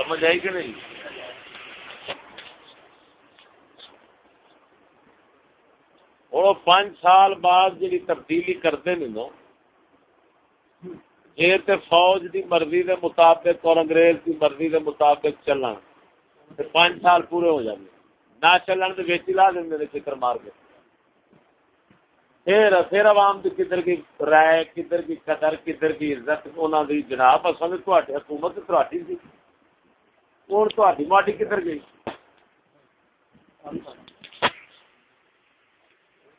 سمجھ آئی کہ نہیں؟ اور پانچ سال بعد جی تبدیلی کرتے نہیں نو یہ تے فوج دی مرضی دے مطابق اور انگریز دی مرضی دے مطابق چلن تے پانچ سال پورے ہو جاندے۔ نہ چلن تے وچ لا دیندے نے فکر مار کے پھر پھر عوام دی کدھر کی رائے، کدھر کی قدر، کدھر کی عزت، انہاں دی جناب، اصل تہاڈی حکومت تہاڈی سی۔ ہن تہاڈی ماٹی کدھر گئی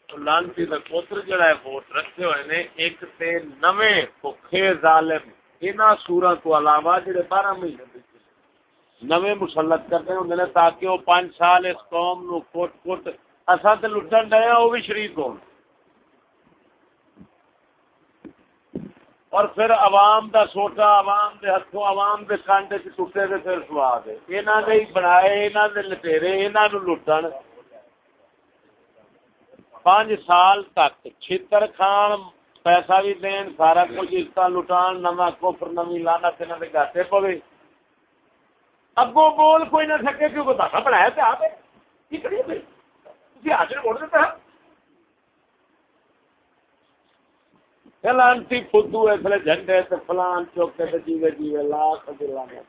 لانتی کا پوتر جڑا ہے ووٹ رکھے ہوئے نے ایک تے نویں بھوکے ظالم انہاں سوراں تو علاوہ جڑے بارہ مہینے نویں مسلط کرتے ہیں نے تاکہ وہ پانچ سال اس قوم نو کوٹ کوٹ اساں تے لٹن ڈے وہ بھی شریک ہون اور پھر عوام دا سوٹا، عوام دے ہتھوں، عوام دے کانٹے چ ٹوٹے تے پھر سواد ہے۔ انہاں دے ہی بنائے انہاں دے لٹیرے انہاں نو لٹن۔ پانچ سال تک چھتر کھان، پیسہ بھی دین، سارا کچھ عزت لٹان، نواں کفر، نوی لانا انہوں نے گاٹے پوے۔ اگو بول کوئی نہ سکے، کیونکہ داخا بنایا تو آپ کی کریے بھائی تھی حاضر ووٹ دیتا ہے لانتی فدو اس لیے جھنڈے فلان چوکے تے جیوے جیوے لاکھ دلانے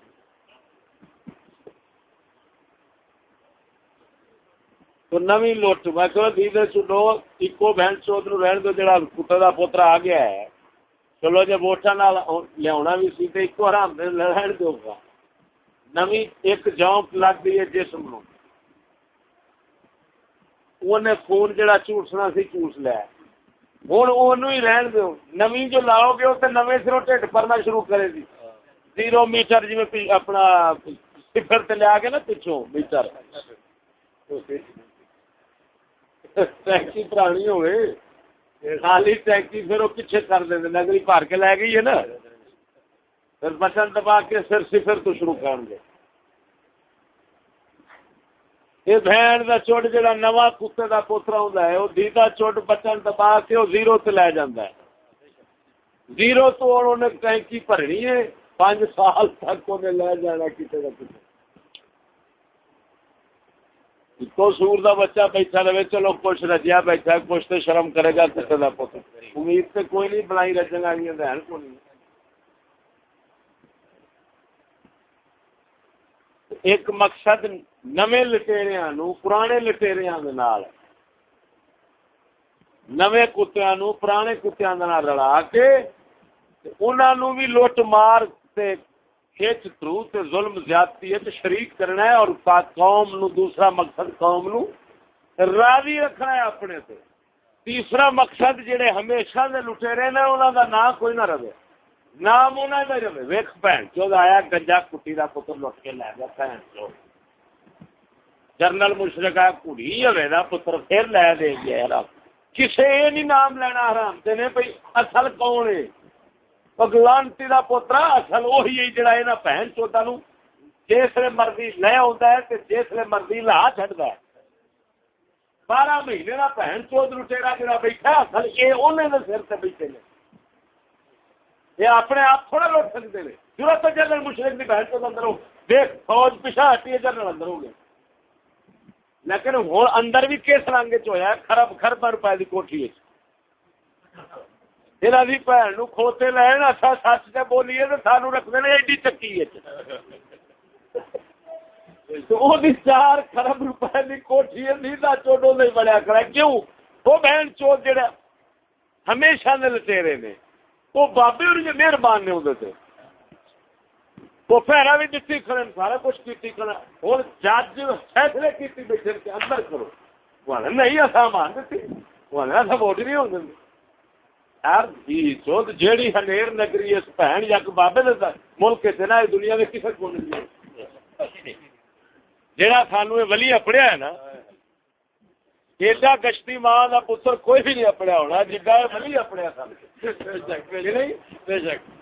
تو نوی لٹ میں کہ دیدے چڈو اکو بہن چوت نو رہن دو، جڑا کتے دا پوترا آ گیا ہے۔ چلو جی ووٹاں نال لیا بھی سی، تے اکو حرام دے رہن دو گا۔ نوی ایک جونک لگ گئی ہے جسم نو اونے خون جڑا چوسنا سی چوس لیا ہوں اونوں ہی رہن دو نوی جو لاؤ گے تے نویں سروں ٹھڈ پرنا شروع کرے گی زیرو میٹر جی اپنا صفر تے لیا کے نا پچھوں میٹر ٹیکسی پرانی ہوئے خالی ٹیکسی پھر وہ پیچھے کر دیں نگری بھر کے لے گئی ہے نا پھر بٹن دبا کے پھر صفر تو شروع کر دے یہ بہن کا چوٹ جہاں نواں کتے کا پوترا ہوں وہ دیدا چوٹ بٹن دبا کے وہ زیرو سے لے جانا ہے۔ زیرو تو انہوں نے ٹینکی بھرنی ہے، پانچ سال تک انہیں لے جانا کسی نہ کسی تو سور دا بچہ بیٹھا رہے، چلو کچھ رجیا بیٹھا کچھ تو شرم کرے گا کسی کا پتر امید سے کوئی نہیں بنائی رجن والی بہن کو نہیں۔ ایک مقصد نویں لٹےریا نو، پرانے لٹےریا نویں کتیا نو، پرانے کتیا رلا کے انہوں بھی لٹ مار تے کھچ ترو تے ظلم زیادتی ہے تے شریک کرنا ہے اور قوم نو، دوسرا مقصد قوم نو راضی رکھنا ہے اپنے تے۔ تیسرا مقصد جڑے ہمیشہ دے لٹے رہے نا انہاں دا نام کوئی نہ رہے۔ نام انہاں دا رہے۔ ویکھ بہن چود آیا، گنجا کٹی دا پتر لٹ کے لے گیا بہن چو۔ جنرل مشرق آیا کڑی ہوے دا پتر پھر لے دے گیا حرام کسے یہ نہیں نام لینا حرام تے نے بھئی اصل کون ہے لانتی کا پوترا اصل وہی ہے جڑا یہ بہن چوتا نو جسے مرضی لے آتا ہے جسے مرضی لا چڑھتا ہے بارہ مہینے کا بہن چوت لٹےرا جڑا بیٹھا اصل یہ انہیں سر سے بیٹھے نے یہ اپنے آپ تھوڑا لوٹ سکتے ہیں ضرورت جنرل مشرق کی بہن چوت اندر ہو دیکھ فوج پیچھا ہٹی ہے جنرل اندر ہو گیا لیکن ہوں اندر بھی کس رنگ چ خرب خرب روپئے کی کوٹھی ہے۔ بھن کھوتے لین اچھا سچ سے بولیے تو سانو رکھتے ہیں، ایڈی چکی چار خرب روپئے کی کوٹھی نیلا چوٹو نہیں بڑا کرا کیوں؟ وہ بہن چوٹ جڑا ہمیشہ نے لٹےرے نے وہ بابے اور مہربان نے اندر وہ پیرا بھی دیتی کھڑے، سارا کچھ کی ہوں جج فیصلے کی بیٹھے اندر کرو۔ نہیں، اصا مان دیتی اصا ووٹ نہیں ہو یار جی چوت جیڑی ہنیر نگری اس یک بابے دے ملک دنیا کو نہیں جیڑا سانو ولی اپڑیا ہے نا، ایڈا گشتی ماں کا پتر کوئی بھی نہیں اپڑیا ہونا جگہ ولی اپڑیا سن بے شک۔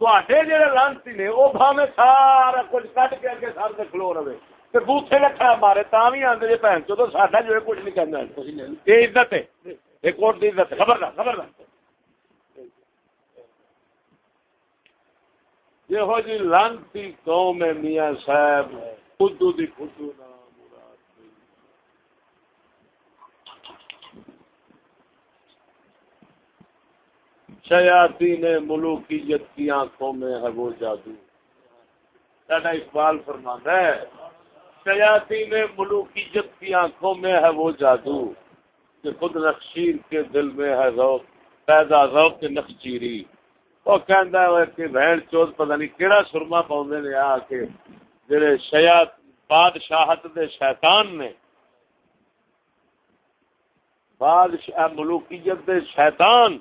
تے جڑے لانسی نے وہ بھاوے سارا کچھ کٹ کے اگے سر سے کھلو رہے۔ تے بوٹے رکھا مارے تا بھی آتے جی بھن چو تو ساڈا جو کچھ نہیں کرنا یہ عزت ہے یہ کوٹ کی عزت خبردار خبردار۔ یہ ہو جی لانتی قوم ہے میاں صاحب، خودو دی خودو نہ شیاتی نے ملوکیت کی آنکھوں میں ہے وہ جادو۔ سڈا اقبال فرمانا ہے شیاتی نے ملوکیت کی آنکھوں میں ہے وہ جادو کہ خود نقشیر کے دل میں ہے ذوق، پیدا ذوق نقشیری۔ وہ کہندا ہے کہ بہن چوت پتہ نہیں کیڑا سرما پاوندے نے آ کے جڑے شیات بادشاہت دے شیطان نے۔ بادشاہ ملوکیت دے شیطان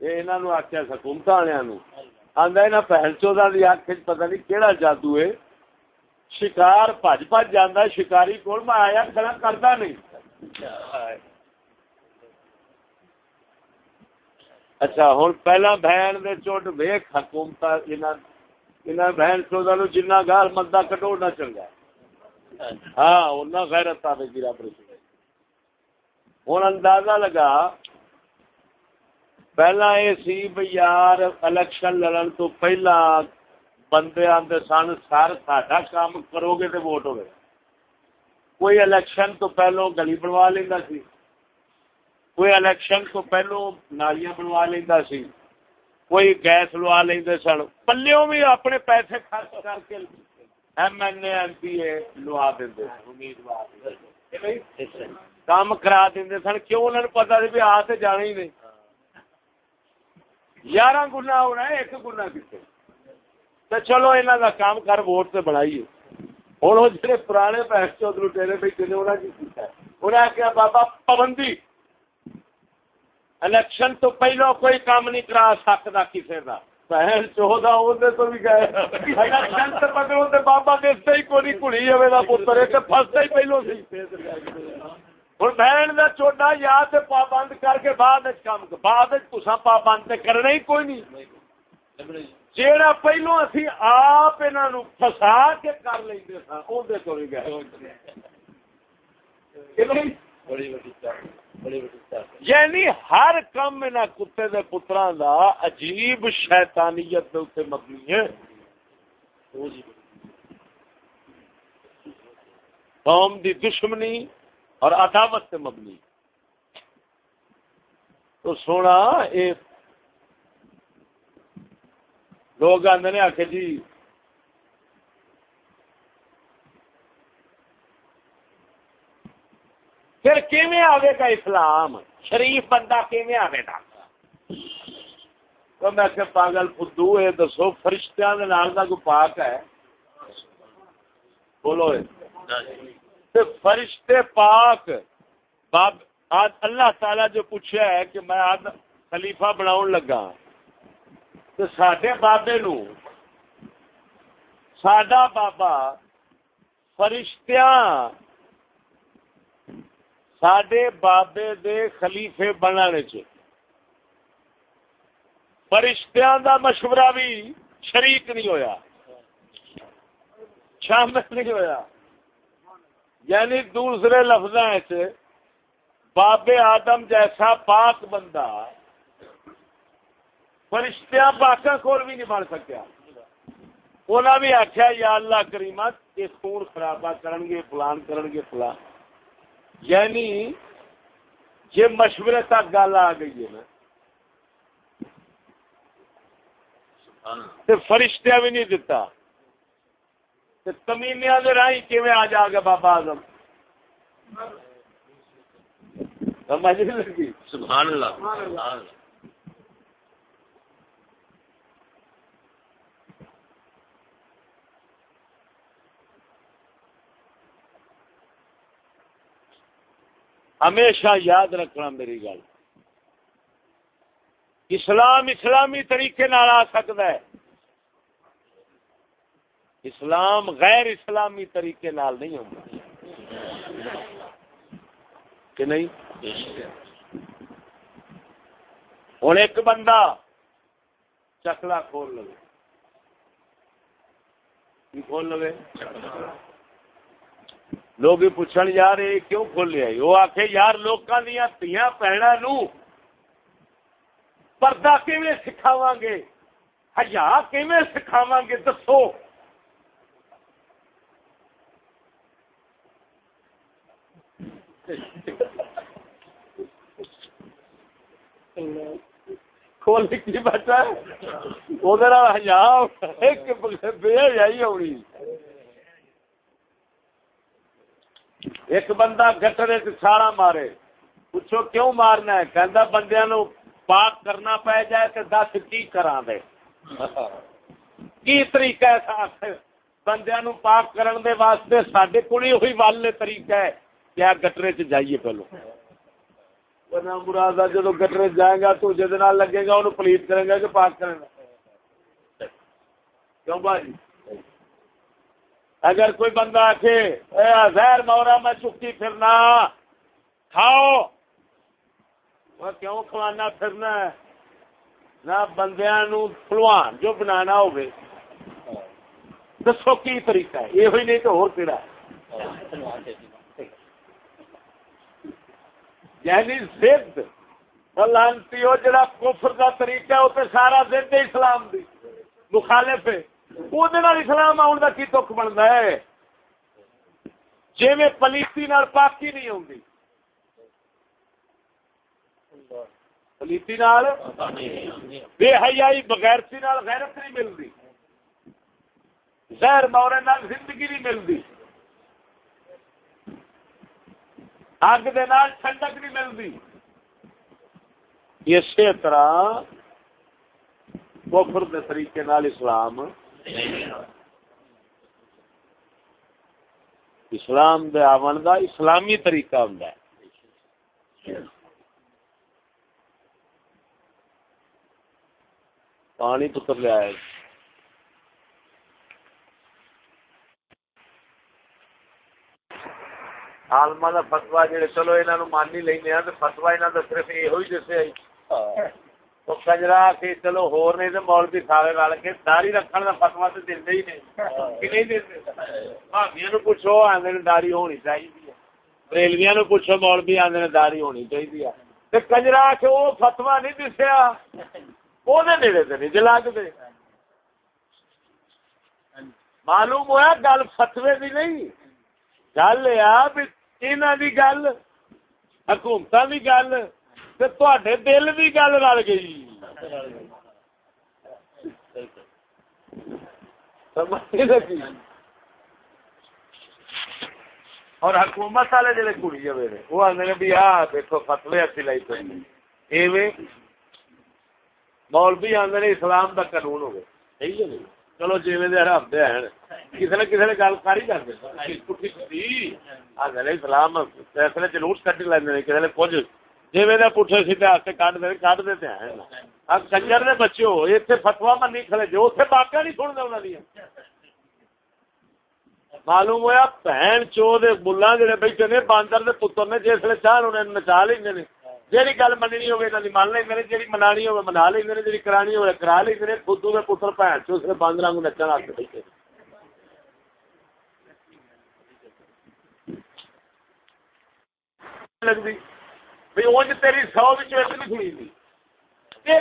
آخیا سکومت والے پہل چودہ کی اک چ پتا نہیں کہڑا جادو ہے شکار بج بج جانا شکاری کو میں آیا کھڑا کرتا نہیں اچھا ہوں پہلا بہن دے چوٹ ویخ حکومت بہن چودہ نو جنا گال مدا کٹونا چنگا ہاں غیرت آئے گی رب ہوں اندازہ لگا پہلا یہ سی بھائی یار الیکشن لڑن تو پہلا بندے آتے سن سر ساڈا کام کرو گے تو ووٹ ہوگا کوئی الیکشن تو پہلو گلی بنوا لینا سی کوئی الیکشن تو پہلو نالیاں بنوا لینا سی کوئی گیس لوا لیں سن پلوں بھی اپنے پیسے خرچ کر کے M N A M P A لوا دیں امیدوار کام کرا دیں سن کیوں انہوں نے پتا سی بھی آ تو جانا ہی نہیں یارہ گنا ہونا ہے، ایک گنا کتنے تو چلو یہاں کا کام کر، ووٹ سے بنائیے ہوں وہ جڑے پرانے پیسے چود لٹے بیٹھے نے انہوں نے کی انہیں آخیا بابا پابندی۔ الیکشن تو پہلو کوئی کام نہیں کرا سکتا کسی کا بہن چودہ تو بھی گئے۔ الیکشن سے پکڑو بابا دستے ہی کوئی کڑی ہوئے پتر ایک فستا ہی پہلو سی۔ ہوں بہن کا چوٹا یا تو پابند کر کے بعد کام بعد تسا پابند کرنا ہی کوئی نہیں۔ جیڑا پہلو اسی آپ انہوں فسا کے کر لیں سا اندر تو گئے۔ یعنی ہر کام ان کتے دے پترا دا عجیب شیطانیت دے اتنے مبنی ہے۔ قوم دی دشمنی اور عداوت سے مبنی۔ تو سونا یہ لوگ آدھے نے آخ جی پھر کیویں آئے گا اسلام؟ شریف بندہ کیویں آئے گا؟ تو میں کہ پاگل فدو یہ دسو، فرشتیاں کا کوئی پاک ہے؟ بولو فرشتے پاک۔ باب، آج اللہ تعالی جو پوچھا ہے کہ میں آج خلیفہ بناؤ لگا۔ تو سڈے بابے نو سڈا بابا فرشتیاں سڈے بابے دے خلیفے بنانے چ فرشتیاں دا مشورہ بھی شریک نہیں ہویا۔ شامل نہیں ہویا۔ یعنی دوسرے لفظ باب آدم جیسا پاک بندہ فرشتیاں پاکا کول بھی نہیں بن سکیا۔ انہوں بھی آخیا یا اللہ کریمت یہ خون خرابہ کرن گے فلان کرن گے فلان۔ یعنی یہ مشورے تک گل آ گئی ہے نا۔ فرشتیاں بھی نہیں راہی کیویں آ جا گیا بابا آزم سمجھ نہیں لگی؟ سبحان اللہ. ہمیشہ یاد رکھنا میری گل۔ اسلام اسلامی طریقے آ سکتا ہے۔ اسلام غیر اسلامی طریقے نال نہیں ہوتا کہ نہیں؟ ہوں ایک بندہ چکلا کھول لو کھول لو لوگ پوچھن، یار، یہ کیوں کھولیا وہ آخ یار لوگوں دیا تیا پیڑا نو پردہ کیون سکھاو گے؟ ہزا کیون سکھاو گے؟ دسو۔ کھول کی بیٹھا وہ بے حیائی ہونی ایک بندہ گٹر چھاڑا مارے۔ پوچھو کیوں مارنا ہے؟ کہ بندیا نو پاک کرنا پی جائے تو دس کی کرا دے؟ کی طریقہ ہے؟ بندیا نو پاک کرن دے واسطے سڈے کو ہوئی ول طریقہ ہے۔ کیا گٹرے چ جائیے پہلو مراد جدو گٹرے جائے گا تو جد لگے گا انہوں پلیت کرے گا کہ پاک کرے گا کیوں بھائی اگر کوئی بندہ آخے زہر مورا میں چکی پھرنا کھاؤ وہ کیوں کھوانا پھرنا ہے نہ بندیا نو فلوان جو بنانا ہوگی دسو کی طریقہ ہے یہ ہوئی نہیں تو اور کیڑا یعنی زد۔ لانتی ہو جڑا کفر کا طریقہ ہے وہ تو سارا زد اسلام دی۔ مخالف ہے۔ وہ اسلام آن کا کی دکھ بنتا ہے؟ جی میں پلیتی پاکی نہیں آؤں پلیتی بے حیائی، بغیرتی غیرت نہیں ملتی زہر مورے نال زندگی نہیں ملتی اگ ٹھنڈک نہیں ملتی اسی طرح کفر کے طریقے نال اسلام اسلام دے آمن کا اسلامی طریقہ ہوں پانی پتر لیا ہے آلما کا فتوا جی چلو یہ مان ہی لینا فتوا یہاں کا صرف یہ دسیا کجرا کے چلو ہور نہیں تو مولوی سارے رل کے داری رکھنے کا فتوا تو دے ہی نہیں کہ نہیں دے بھابیا نو پوچھو آدھے داری ہونی چاہیے ریلویا نو پوچھو مولوی آدھے داری ہونی چاہیے کجرا کے وہ فتوا نہیں دسیا وہ نیڑے تو نہیں جلگتے معلوم ہوا گل فتوے کی نہیں گل یہ گل حکومت کی گل دل کی گل رل گئی اور حکومت والے جڑے کڑی جی وہ آدھے بھی آ دیکھو فتوی اچھی لائی پہ مولوی آدھے اسلام کا قانون ہوگا صحیح ہے چلو جی دے ہیں کسی نے کسی نے گل کر ہی کرتے اسلام فیصلے جلوس کٹ لینا کسی نے کچھ جی پٹھے سیدھے ہاتھ کٹ دے کٹ دیتے ہیں اب کنجر نے بچے ہو اتنے فتوا منی کھڑے جو اتنے باقی نہیں سنتے انہوں نے معلوم ہوا بہن چو دے بلا جڑے بیٹھے نے باندر دے پتر نے جس چاہ انہیں نچا لیں جیڑی گل مننی ہوگی انہوں من لیں جی منانی ہوگی منا لیں جی کرانی ہوگی کرا لیں خودو کے پتر بھن چو باندر کو نچن آ بیٹھے لگتی بھائی اونج تیری سو ایک نہیں سنی تھی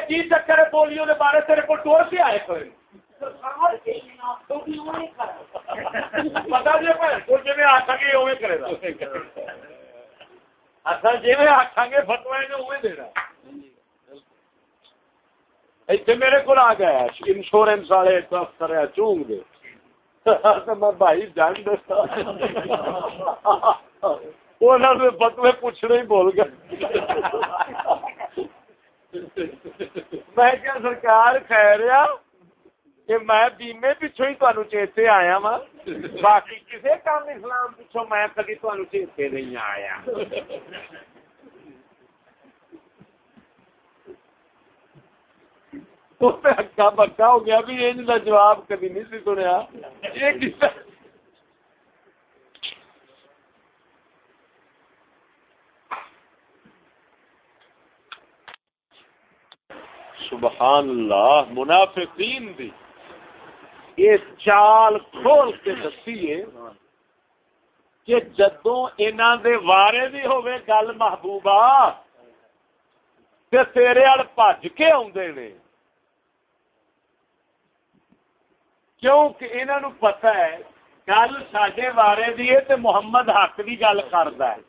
کی چکر ہے پولیو کے بارے تیرے کو ٹور سے آئے کوئی پتا جی جی کرے گا۔ اصل جی آخا گے فتوا اوے دینا اتنے میرے کو آ گیا انشورنس والے افسر چونگ دے میں بھائی جان دستا فتوے پوچھنے ہی بول گیا میں کیا سرکار خیر کہ میں بیمے پچھو ہی تمہیں چیتے آیا وا باقی کسی کام اسلام پچھو میں کدی تمہیں چیتے نہیں آیا ہکا پکا ہو گیا بھی ان کا جواب کدی نہیں سی سنیا یہ سبحان اللہ منافقین دی یہ چال کھول کے دسی کہ جدو انہوں دے وارے بھی ہوئے گل محبوبہ تے تیرے وال بج کے آدھے نے۔ کیونکہ انہوں نے پتا ہے گل سڈے بارے دی ہے تے محمد حق کی گل کرتا ہے۔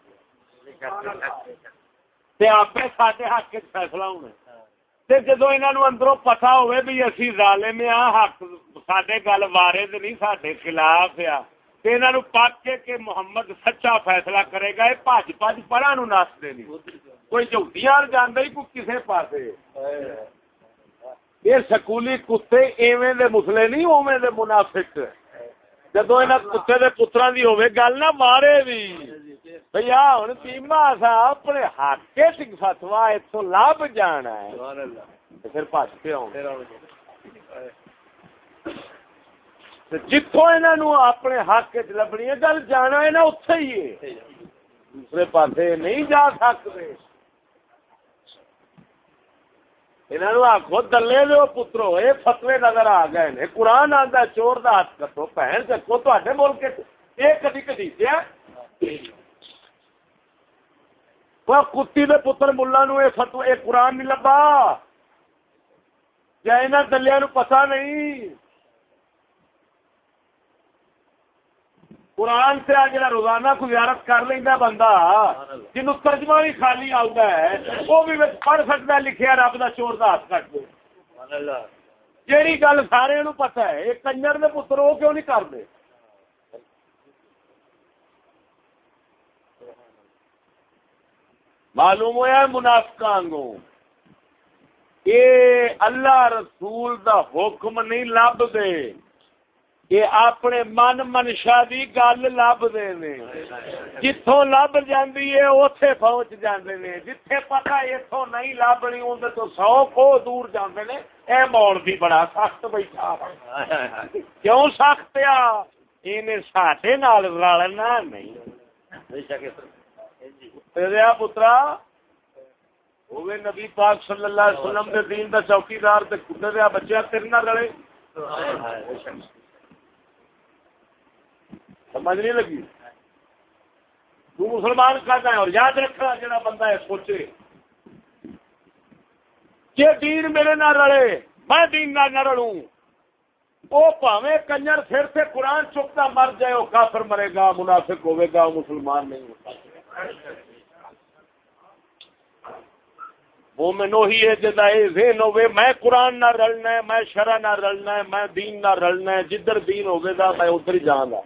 آپ سڈے حق فیصلہ ہونا تے جدو انہوں اندروں پتا ہوئے بھی اسی ظالم ہاں حق سڈے گل وارے نہیں سڈے خلاف آ انہوں پک کے کہ محمد سچا فیصلہ کرے گا یہ پج پج پڑا نو نستے نہیں کوئی جھوٹیاں جانا ہی کوئی کسی پاس یہ سکولی کتے ایویں دے مسلے نہیں اوے دے منافق جدو ان کتے دے پترا دی ہوے گل نہ مارے بھی بھیا ہن تیما سا اپنے حق کے فتوا اتو لب جانا ہے پھر جتوں انہوں اپنے حق لبنی ہے گل جانا ہے نا اتے ہی ہے دوسرے پاسے نہیں جا سکتے آخو دلے دو پترو یہ فتوے نظر آ گئے قرآن آتا چور کا ہاتھ کٹو بہن چکو تے ملک یہ کدی کدی کتی دے پتر ملا نو فتو قرآن نہیں لبا یا یہاں دلیا نو پتا نہیں قرآن سے جا روزانہ کو زیارت کر لینا بندہ جن ترجمہ بھی خالی آتا ہے وہ بھی پڑھ سکتا ہے لکھیا رب کا چور کا ہاتھ کٹ دو جیڑی گل سارے پتا ہے یہ کنجر کے پتر وہ کیوں نہیں کرتے معلوم ہوا منافقانگوں یہ اللہ رسول دا حکم نہیں لب دے یہ اپنے من منشا دی گل لب دے جتوں لب جاندی ہے، اوتھے پہنچ جاندے نے۔ جتھے پتہ ایتھوں نہیں لبنی اون تو سو کو دور جاندے نے۔ اے مول بھی بڑا سخت بیٹھا۔ کیوں سخت آ؟ اینے ساڈے نال رلنا نہیں۔ تیرے پترا ہوے نبی پاک صلی اللہ علیہ وسلم دے دین دا چوکیدار تے کتے دے بچے تیرے نال رلے۔ سمجھ نہیں لگی؟ تو مسلمان کہتا ہے؟ اور یاد رکھنا جڑا بندہ ہے سوچے۔ کہ دین میرے نہ رڑے میں دین نہ نہ رڑوں وہ پاوے کنجر پھر سے قرآن چکتا مر جائے وہ کافر مرے گا، منافق ہوئے گا، مسلمان نہیں ہوتا۔ وہ میں ہی ہے جدا اے ذہن ہوے میں قرآن نہ رلنا ہے، میں شرع نہ رلنا ہے، میں دین نہ رلنا ہے، جدھر دین ہوگے گا میں ادھر ہی جاؤں گا۔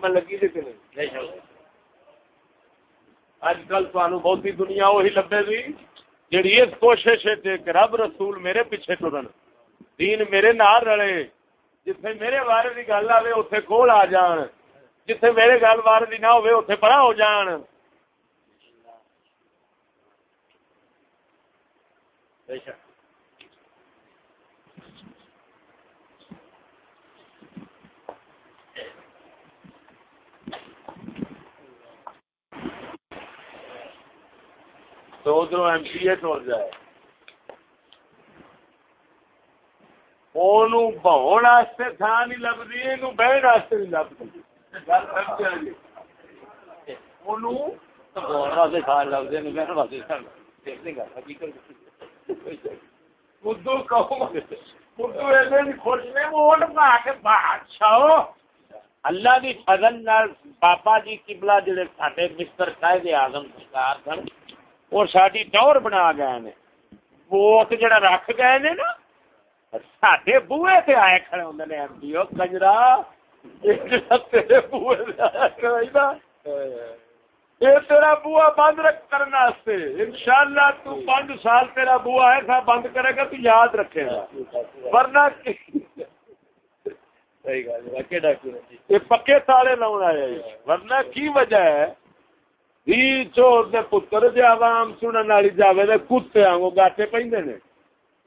میں لگی جی تھی نہیں؟ اج کل تمہیں بہت دنیا وہی لبے گی جیڑی اس کوشش ہے کہ رب رسول میرے پیچھے ٹرن، دین میرے نال رلے، جتھے میرے بارے کی گل آئے اتنے کول آ جان۔ جتھے میرے گل بارے کی نہ ہوئے اتنے پرا ہو جان تو ادھر ایم پی اے ٹر جائے بہن تھان نہیں لبھی یہ بہن نہیں لبھی اللہ کی فضل بابا جی کبلا جڑے سارے مستر قائد آزم سرکار سن اور ساری ٹور بنا گئے نے۔ ووٹ جڑا رکھ گئے نے نا سڈے بوے سے آئے کھڑے ہوں نے ایم پی او کنجرا۔ تیرے بوے یہ تیرا بوا بند رکھ کرنے ان شاء اللہ تنج سال تیرا بوا ایسا بند کرے گا تو یاد رکھے گا۔ ورنہ یہ پکے تالے لاؤ آیا ورنہ کی وجہ ہے؟ چور دے پتر جے عوام سنن والی جاوے دے کتے آنگو گاٹے پیندے نے۔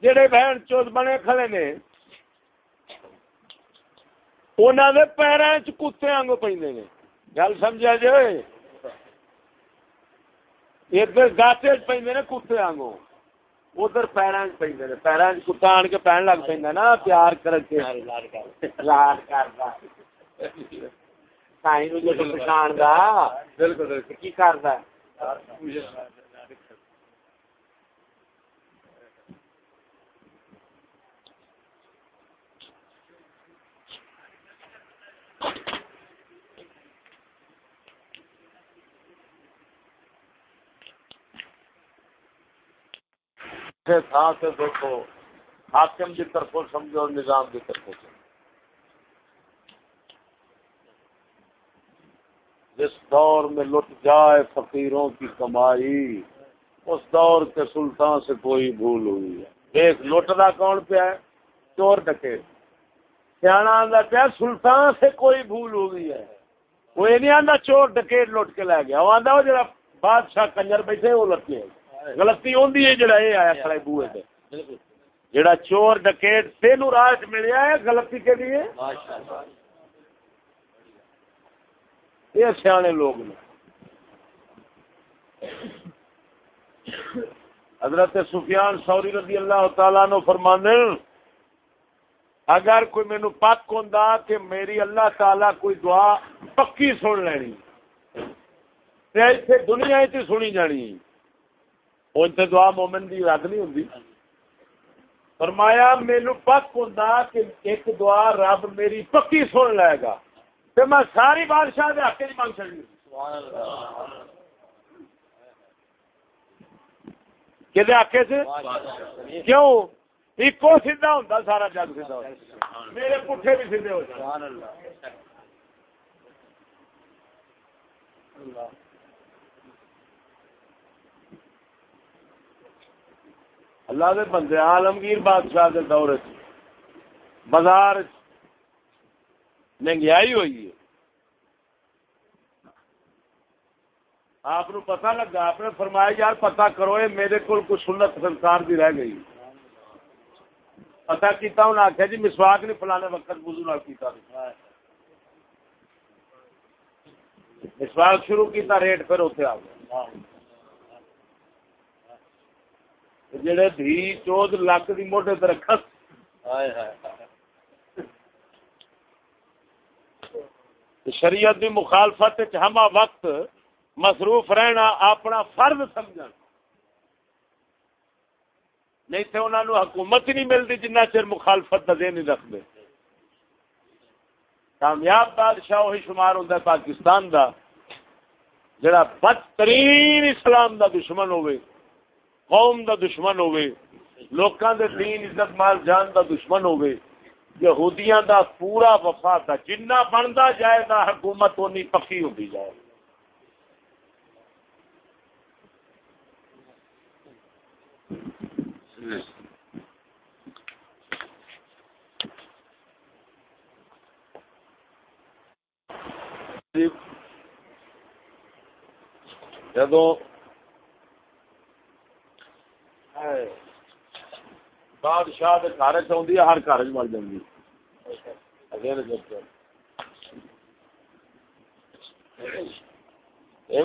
جڑے بہن چوت بنے کھڑے نے انہوں نے پیروں چتے آنگو پہ گل سمجھا جی ادھر گاٹے پہ کتے آنگو ادھر پیروں پہ پیروں کتا آن کے پہن لگ پہ نا پیار کر کے۔ لاڈ کرتا گا بالکل کی کرتا تھا سے دیکھو، حاکم کی طرف سمجھو نظام کی طرف سمجھو۔ جس دور میں لٹ جائے فقیروں کی کمائی، اس دور کے سلطان سے کوئی بھول ہوئی ہے۔ دیکھ، لٹنا کون پہ ہے؟ چور ڈکے۔ سیاح پیا، سلطان سے کوئی بھول ہوئی ہے۔ وہ یہ نہیں آتا چور ڈکیٹ لٹ کے لے گیا۔ وہ آتا وہ جڑا بادشاہ کنجر بیٹھے، وہ لٹے غلطی ہوندی ہے جڑا یہ آیا کھڑے بوئے تے جڑا چور ڈکیٹ تینو راج ملیا ہے غلطی کے لیے یہ سیانے لوگ نے حضرت سفیان سوری رضی اللہ تعالیٰ نو فرمانے اگر کوئی مینو پک ہوں کہ میری اللہ تعالی کوئی دعا پکی سن لینی دنیا چ سنی جانی ان سے دعا مومن کی رد نہیں ہوں فرمایا مینو پک ہوں کہ ایک دعا رب میری پکی سن لے گا۔ تو میں ساری بادشاہ کے حق مانگ چڑی کیوں؟ سارا جگ سیدا میرے پٹھے بھی ہو اللہ اللہ دے بندے، عالمگیر بادشاہ کے دور بازار مہنگائی ہوئی ہے۔ آپ پتا لگا، آپ نے فرمایا، یار پتا کرو، یہ میرے کو کچھ سنت سنسار کی رہ گئی۔ پتا کیتا انہیں آخیا جی مسواک نہیں فلانے وقت بزو کیتا۔ مسواک شروع کیتا، ریٹ پھر اتنے آ گیا۔ جڑے دھی چود لاکھ کی موٹے رکھ شریعت کی مخالفت ہما وقت مصروف رہنا اپنا فرض سمجھ نہیں تو انہوں نے حکومت ہی نہیں ملتی جنہ چر مخالفت کا دے نہیں رکھتے کامیاب بادشاہ وہی شمار ہوتا ہے پاکستان دا جڑا بدترین اسلام دا دشمن ہوئے قوم دا دشمن ہوئے، لوکاں دے دین عزت مال جان دا دشمن ہوئے، یہودیاں دا پورا وفا دا، جنہ بنتا جائے گا حکومت اونی پکی ہوتی جائے۔ جی۔ جدو بادشاہ گھر چاہیے ہر گھر چل جی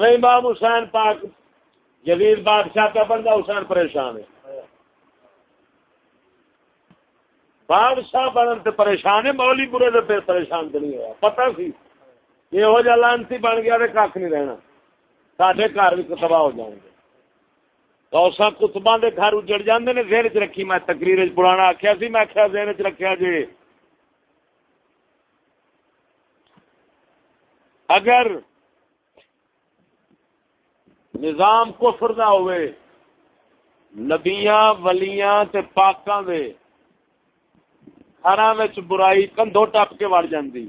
امام حسین پاک جدید بادشاہ کا بندہ حسین پریشان ہے۔ بادشاہ بنن تے پریشان ہے مولی برے دے پریشان تو نہیں ہوا پتہ سی یہ ہو جا لانسی بن گیا تو کھ نہیں رہنا۔ سارے گھر بھی تباہ ہو جائیں گے۔ گوسا کتبا کے گھر اجڑ جاندے نے ذہن چ رکھی، میں تقریر پرانا آخیا سی، میں آخیا ذہن چ رکھا جی۔ اگر نظام کفر دا ہوئے، نبیاں، ولیاں تے پاکاں دے گھراں وچ برائی کندھو ٹپ کے وڑ جاندی۔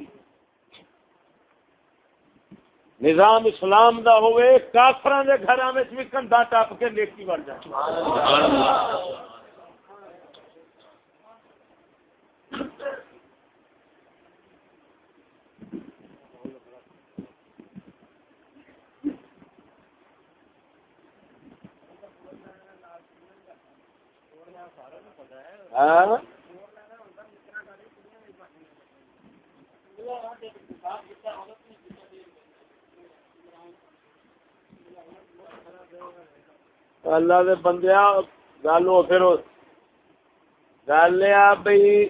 نظام اسلام دا ہوئے کافران دے گھر میں بھی کنڈا ٹپ کے نیکی بڑھ جائے ہاں؟ اللہ دے بندیا گل ہو پھر گل یہ بھائی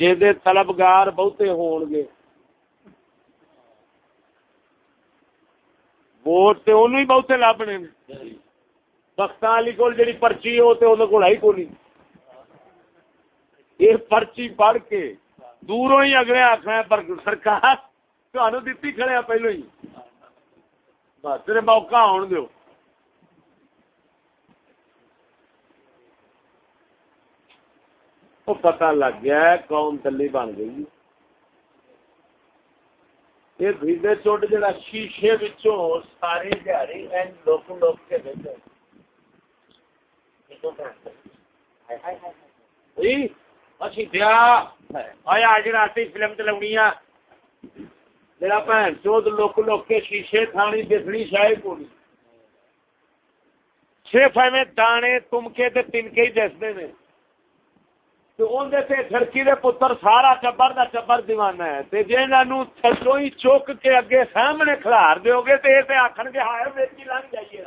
جی طلبگار بہتے ہون گے۔ ووٹ تو انہوں ہی بہتے لبنے بخت علی کو پرچی ہے، وہ تو وہ ہے کو نہیں یہ پرچی پڑھ کے دوروں ہی اگلے آخر پر سرکار تمہیں دیتی کھڑے پہلو ہی۔ بس، تیرے موقع آن دو پتا لگ گیا قوم تلی بن گئی یہ بھیڑے چوٹ جڑا شیشے ساری دیہی لوک لوک کے آج رات فلم چلونی جڑا بھن لوک لوک کے شیشے تھانی دسنی شاید صرف ایویں دانے تمکے تنکے ہی دستے ہیں دے پتر سارا چبر دا چبر دیوانہ ہے۔ تے جے انہاں تھلو ہی چوک کے اگے سامنے کھلار دیو گے تے تے آکھن گے ہائے لنگ جائیے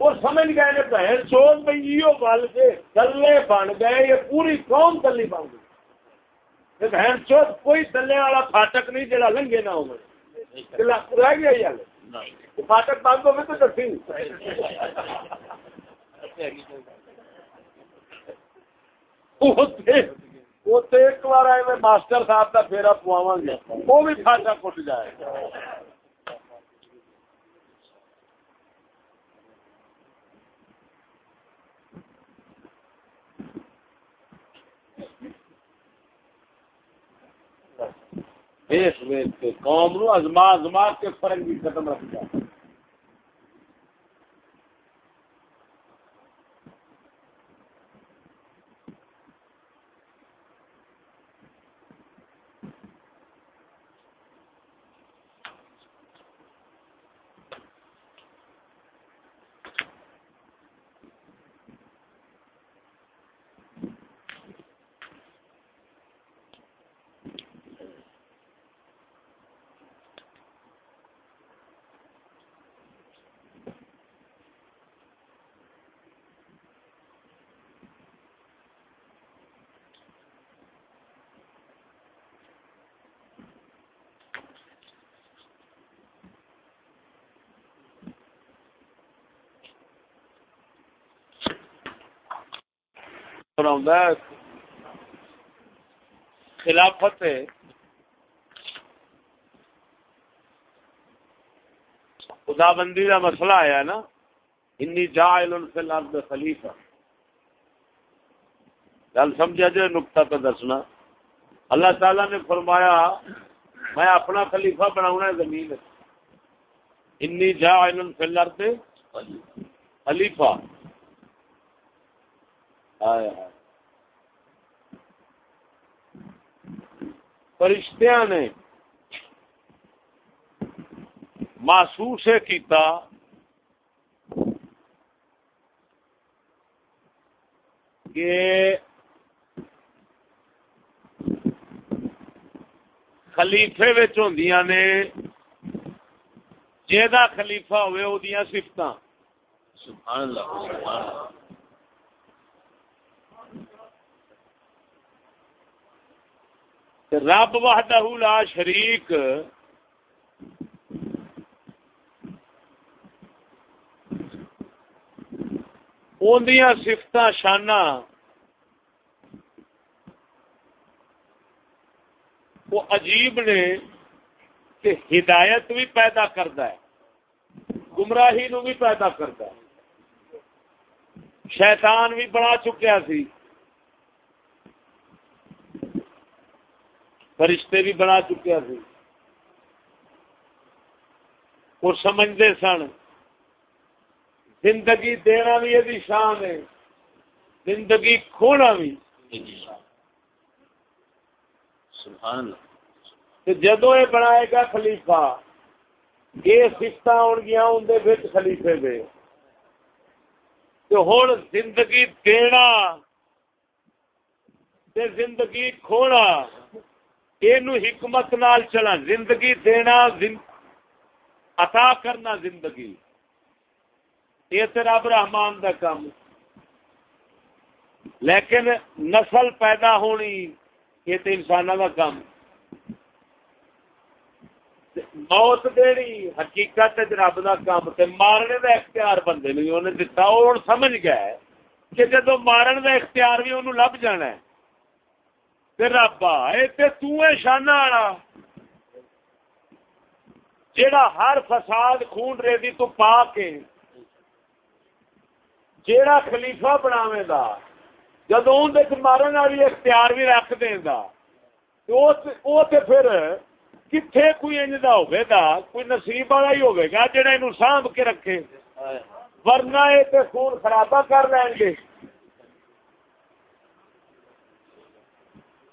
وہ سمجھ گئے نے بہن بھئی ایو گل کے گلے بن گئے یہ پوری قوم گلی بن گئی۔ بہن کوئی دلے والا پھاٹک نہیں جڑا لنگے نہ رہ گیا یار پھاٹک بند ہوے تو دسی۔ ایک بار ماسٹر صاحب کا پھیرا پواوا گا وہ بھی کھاٹا کٹ جائے گا قوم نو ازما ازما کے فرق بھی ختم رکھ جائے خلافت خدا بندی کا مسئلہ آیا نا، انی جائل فی الارض خلیفہ۔ گل سمجھا جائے، نقطہ پہ دسنا۔ اللہ تعالی نے فرمایا، میں اپنا خلیفہ بناؤنا زمین انی جائل فی الارض خلیفہ۔ فرشتیاں نے محسوس کیتا کہ خلیفے ہوں نے جہاں خلیفہ ہوئے وہ سفت سبحان اللہ سبحان اللہ۔ رب وحدہ لا شریک اندیاں سفت شانہ وہ عجیب نے کہ ہدایت بھی پیدا کرتا ہے، گمراہی نو بھی پیدا کرتا ہے۔ شیطان بھی بنا چکیا سی۔ فرشتے بھی بنا چکیا سی اور سمجھتے سن زندگی دینا بھی یہ شان ہے زندگی کھونا بھی۔ جدو یہ بنائے گا خلیفہ یہ سفت آن گیا اندر خلیفے دے۔ ہوں زندگی دینا تے زندگی کھونا۔ یہ حکمت نال چلا، زندگی دینا زند عطا کرنا زندگی۔ یہ تو رب رحمان کا کام۔ لیکن نسل پیدا ہونی، یہ تو انسانوں کا کام۔ موت دینی، حقیقت رب کا کام۔ تے مارنے کا اختیار بندے نے انہیں دتا، اور سمجھ گیا کہ جدو مارن کا اختیار بھی انہوں لب جانا ہے۔ تے رب آ والا جیڑا ہر فساد خون ریدی تو پا کے جیڑا خلیفہ بناوے دا، جدو اندر مارن والی اختیار بھی رکھ دینا وہ پھر کتنے کوئی انج کا دا، کوئی نصیب والا ہی ہوگا گا جہاں یہ سانب کے رکھے۔ ورنہ یہ خون خرابہ کر لیں گے۔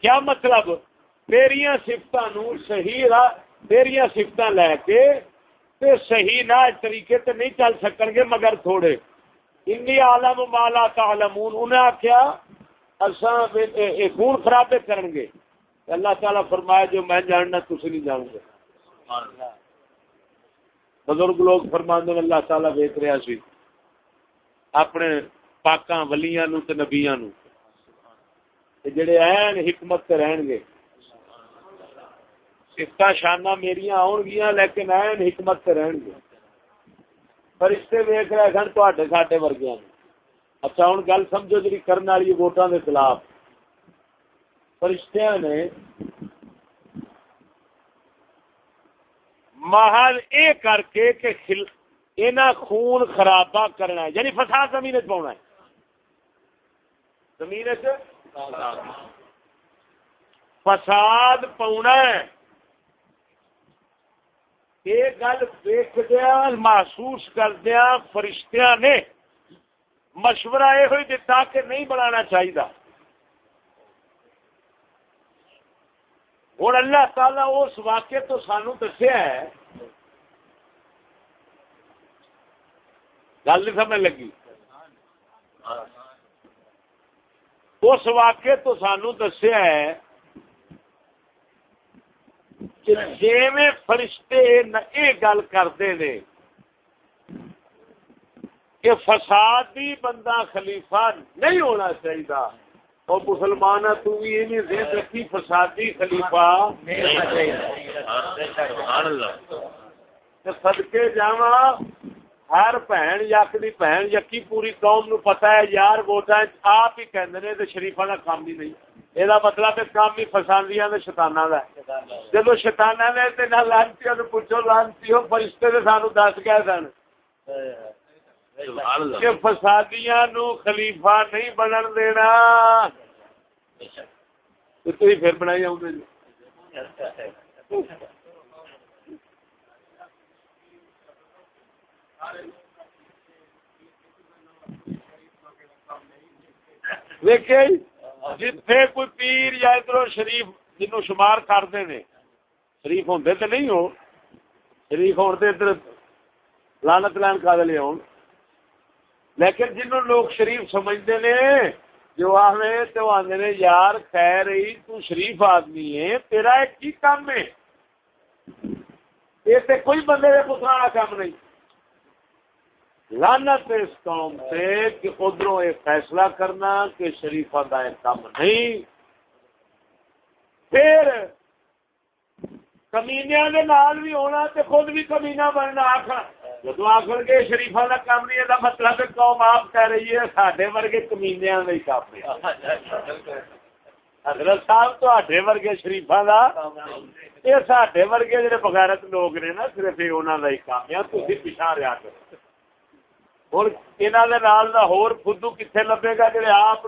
کیا مطلب؟ تیریا سفت صحیح تیریا سفت لے کے تے صحیح نہ طریقے تے نہیں چل سکن گے مگر تھوڑے۔ انی عالم مالا تعلمون۔ انہیں آخیا اصا خون خرابے کرن گے۔ اللہ تعالیٰ فرمایا، جو میں جاننا تھی نہیں جان گے۔ بزرگ لوگ فرما دیں اللہ تعالیٰ ویک رہا سی۔ اپنے پاکاں ولیاں نو تے نبیاں نو جڑے این حکمت تے رہن گے۔ سفت شانہ میری آن گیا لیکن این حکمت تے رہن گے۔ فرشتے ویک رہے سن تے ساڈے ورگیا اچھا ہوں گل سمجھو جی کرنے والی ووٹان کے خلاف۔ فرشتیاں نے محل اے کر کے کہ خل... اینا خون خرابہ کرنا ہے یعنی فساد زمین پاؤنا ہے۔ زمین چ فساد پاؤنا ہے۔ یہ گل دیکھ دیا محسوس کردیا فرشتیاں نے۔ مشورہ یہ ہوئی دیتا کہ نہیں بنانا چاہیے ہوں اللہ تعالی اس واقعے تو سانو دسیا ہے۔ گل نہیں سمجھ لگی۔ اس واقعے تو سانو دسیا ہے کہ جی فرشتے یہ گل کرتے نے کہ فسادی بندہ خلیفہ نہیں ہونا چاہیے اور مسلمان تو بھی یہ نہیں دے رکھی فسادی خلیفہ سدکے جا ہر بہن یک دی بہن یقی پوری قوم نو پتا ہے یار ووٹاں آپ ہی کہندے نے شریفا کا کام ہی نہیں۔ یہ مطلب ہے کام بھی فسادیاں شیطاناں دا۔ جدو شیطاناں نے تے نہ لانتی نو پوچھو لانتی ہو فرشتے تے سانو دس گئے سن کہ فسادیاں نو خلیفہ نہیں بنن دینا۔ پھر بنائی آؤں جی۔ دیکھے جی؟ جتھے کوئی پیر یا ادھر شریف جنو شمار کرتے ہیں شریف ہوں تو نہیں ہو شریف ہونے ادھر لانت لین کا لے آن لیکن جنہوں لوگ شریف سمجھتے ہیں جو آئے تو آدھے نے، یار خیر ہی تو شریف آدمی ہے، تیرا ایک کی کام ہے۔ یہ کوئی بندے کا پترانا کام نہیں۔ لانت اس قوم سے کہ ادھر یہ فیصلہ کرنا کہ شریفہ کا ایک کام نہیں۔ پھر کمینیا بھی ہونا تو خود بھی کمینا بننا آخر جدو آخر کے شریفا کا کام نہیں یہ مطلب قوم آپ کہہ رہی ہے سڈے ورگے کمینیا کا ہی کام حضرت صاحب تے ورگے شریفا کا یہ سڈے ورگے جڑے بغیرت لوگ نے نا صرف انہوں کا ہی کام ہے۔ تھی پچھا رہا کر ہوں یہاں کتنے لبے گا جی آپ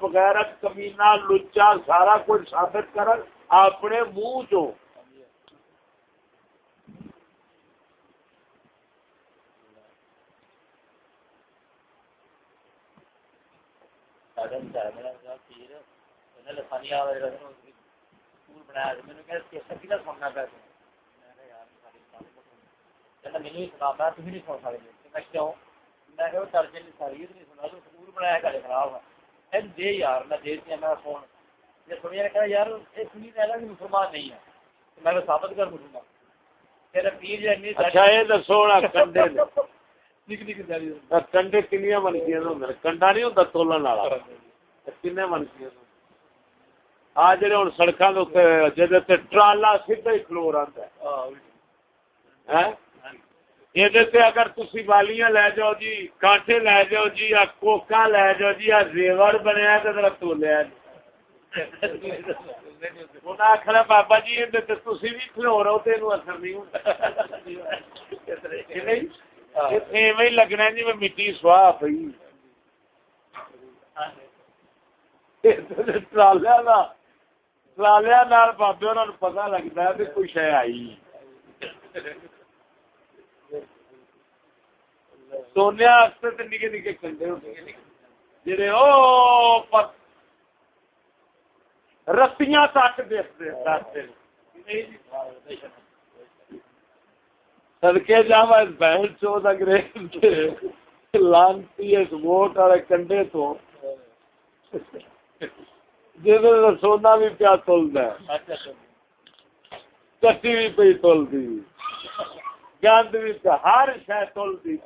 بغیر کمینا لچا سارا کچھ کر اپنے منہ چ میری مسلمان نہیں ہے میں ثابت کر مسلمان اچھا یہ دسو کنڈے کنڈے کنیا منکیاں کنڈا نہیں ہوتا تولن والا کن منکیاں آ جڑے سڑکوں کے اتنے ٹرالا سیدا ہی کلو رہتا ہے یہ اگر تھی والیاں لے جاؤ جی کانٹے لے جاؤ جی یا کوکا لے جاؤ جی یا ریوڑ بنیا تو ذرا تولیا آخر بابا جی تھی بھی کھلو رہو تو اثر نہیں ہوتا لگنا جی میں مٹی سواہ پی ٹرالیا ٹرالیا بابے انہوں نے پتا لگتا ہے کوئی شہ آئی سونے نکے نکے کنڈے ہوتے جڑے او رسیاں تک دیکھتے سڑکے جا بہن چوتھ انگریز لانتی ووٹ والے کنڈے تو۔ جی سونا بھی پیا تلد چٹی بھی پی تلتی گند بھی ہر شہ تلتی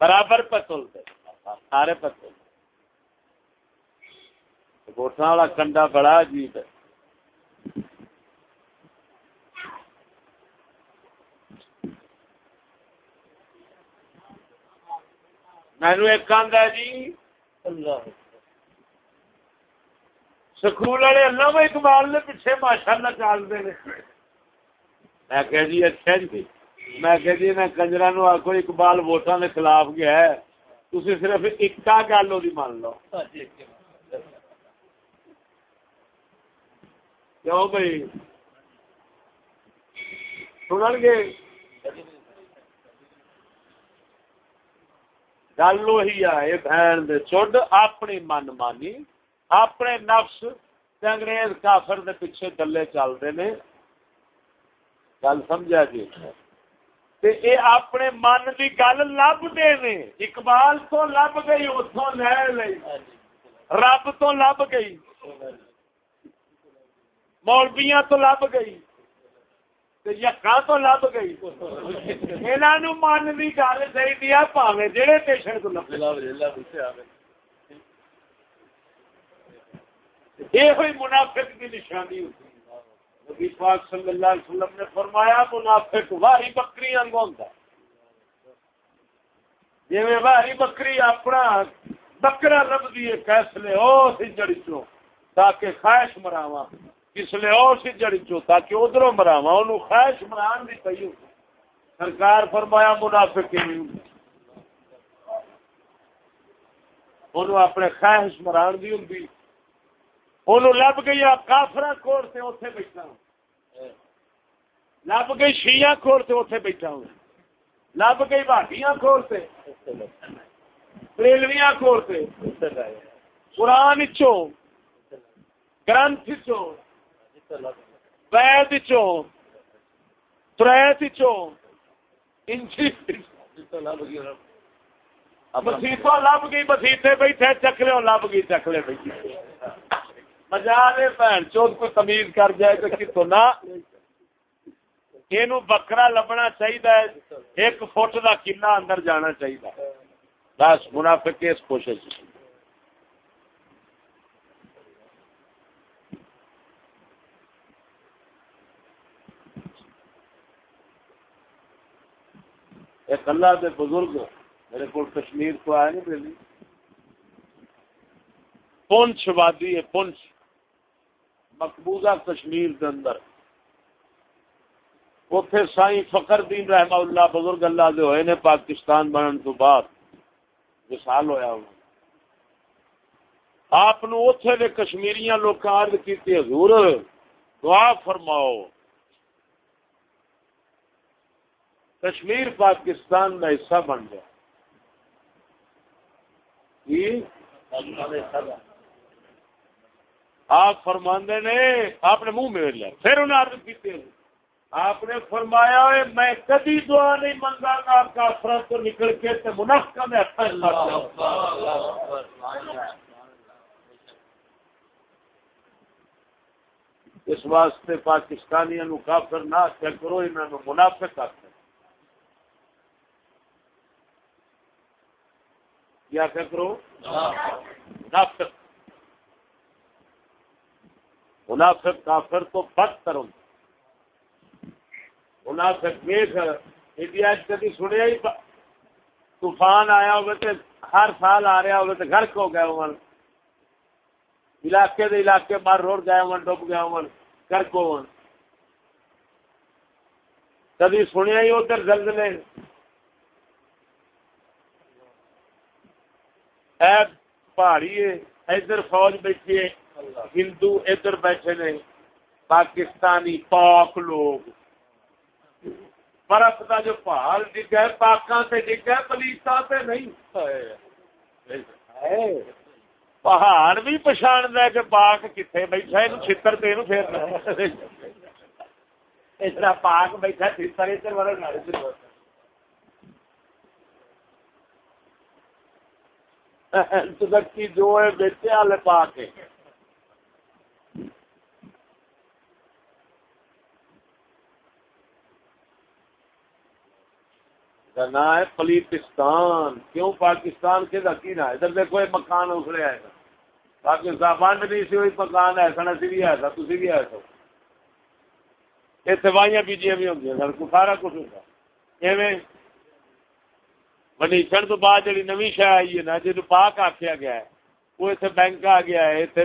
برابر پہ تلتے سارے پہ تلتے گوٹا والا کنڈا بڑا عجیب ہے۔ مینو ایک آدھا جی سکول والے اللہ اقبال نے پیچھے ماشاء اللہ چالتے ہیں میں کہ جی اچھا جی میں کہ جی میں کنجرا نو آخو اقبال ووٹان کے خلاف گیا ہے۔ تھی صرف ایک گل وہ مان لو۔ کیوں بھائی؟ سن گے؟ گل وہی ہے بہن دے چڈ اپنی من مانی، اپنے نفس انگریز کافر دے پیچھے گلے چلتے نے۔ گل سمجھا جی؟ اے اپنے من کی گل لب دے نے۔ اقبال تو لب گئی اتوں لے رب تو لب گئی۔ مولبیاں تو لب گئی۔ یقا تو لب گئی۔ من گل کو لب یہ ہوئی منافق کی نشانی ہوتی۔ نبی پاک صلی اللہ علیہ وسلم نے فرمایا، منافق واری بکری انگ ہوتا جی واری بکری اپنا بکرا لب دیے فیصلے او سی جڑی چو تاکہ خواہش مراوا کس لیے او سی جڑی چو تاکہ ادھر مراوا انہوں خواہش مران بھی پی سرکار فرمایا، منافق انہوں اپنے خواہش مران بھی ہوں۔ انہوں لب گئی کافر کور سے اتنے بیٹھا ہوں۔ لب گئی شیعہ کور سے اتنے بیٹھا ہوں۔ لب گئی بھاٹیاں کور سے ریلویاں کور سے قرآن چو گرنتھ چو وید چو تریت چو مسیطوں لب گئی مسیطے بیٹھے، چکلے لب گئی چکلے بیٹھے۔ مزہ بھن چوت کوئی تمیز کر جائے تو کتوں نہ؟ یہ بکرا لبنا چاہیے ایک فٹ کا کلا اندر جانا چاہیے بس منافق اس کوشش ایک اللہ دے بزرگ میرے کو کشمیر کو آیا نہیں پہلی پونچھ وادی ہے، پونچھ۔ مقبوضہ کشمیر کے اندر۔ اتے سائی فخر دین رحمہ اللہ بزرگ اللہ دے ہوئے نے پاکستان بننے تو بعد وسال ہوا ہوں آپ اتے دے کشمیریاں لوگ عرض کی حضور، دعا فرماؤ۔ کشمیر پاکستان کا حصہ بن گیا جی؟ آپ فرماندے نے، آپ نے منہ میرے لیا، پھر انہیں عرض کی آپ نے فرمایا ہے، میں کبھی دعا نہیں منگا گا کافر تو نکل کے تے منافقہ میں ہاتھ اس واسطے پاکستانیاں نو کافر نہ آخیا کرو انہوں نے منافق آخر کیا کرو؟ منافق۔ منافق کافر تو بدتر ہوں۔ منافق ویخ انڈیا کدی سنیا ہی طوفان آیا ہوگا تو ہر سال آ رہا ہوگا تو گھر کو گئے ہو علاقے دے علاقے مر روڑ گئے ہو ڈب گئے ہو گھر کو کدی سنیا ہی ادھر زلزلے؟ اے پہاڑی ہے، ادھر فوج بیٹھی ہے، ہندو ادھر بیٹھے نے، پاکستانی پاک لوگ۔ برف کا جو پہاڑ ڈگا پاکاں سے ڈگا پلیسا سے نہیں پہاڑ بھی پچھاڑ دے کہ پاک کتنے بیٹھا یہ چھتر تین پھیرنا اس طرح پاک بیٹھا چھتر ادھر والا ترقی جو ہے بیٹے والے پاک ہے نا ہے پلیتستان کیوں پاکستان کے کی نا ادھر دیکھو یہ مکان اسرے آئے گا پاکستان بنڈ نہیں سی ہوئی مکان، ایسا نہ سی بھی ایسا تھی بھی ایسا۔ یہ سوائیاں بیجیاں بھی ہوں سر کو سارا کچھ ہوتا ایویں منیشن تو بعد جی نو شہ آئی ہے نا جی پاک آخیا گیا ہے، وہ اتنے بینک آ گیا ہے اتنے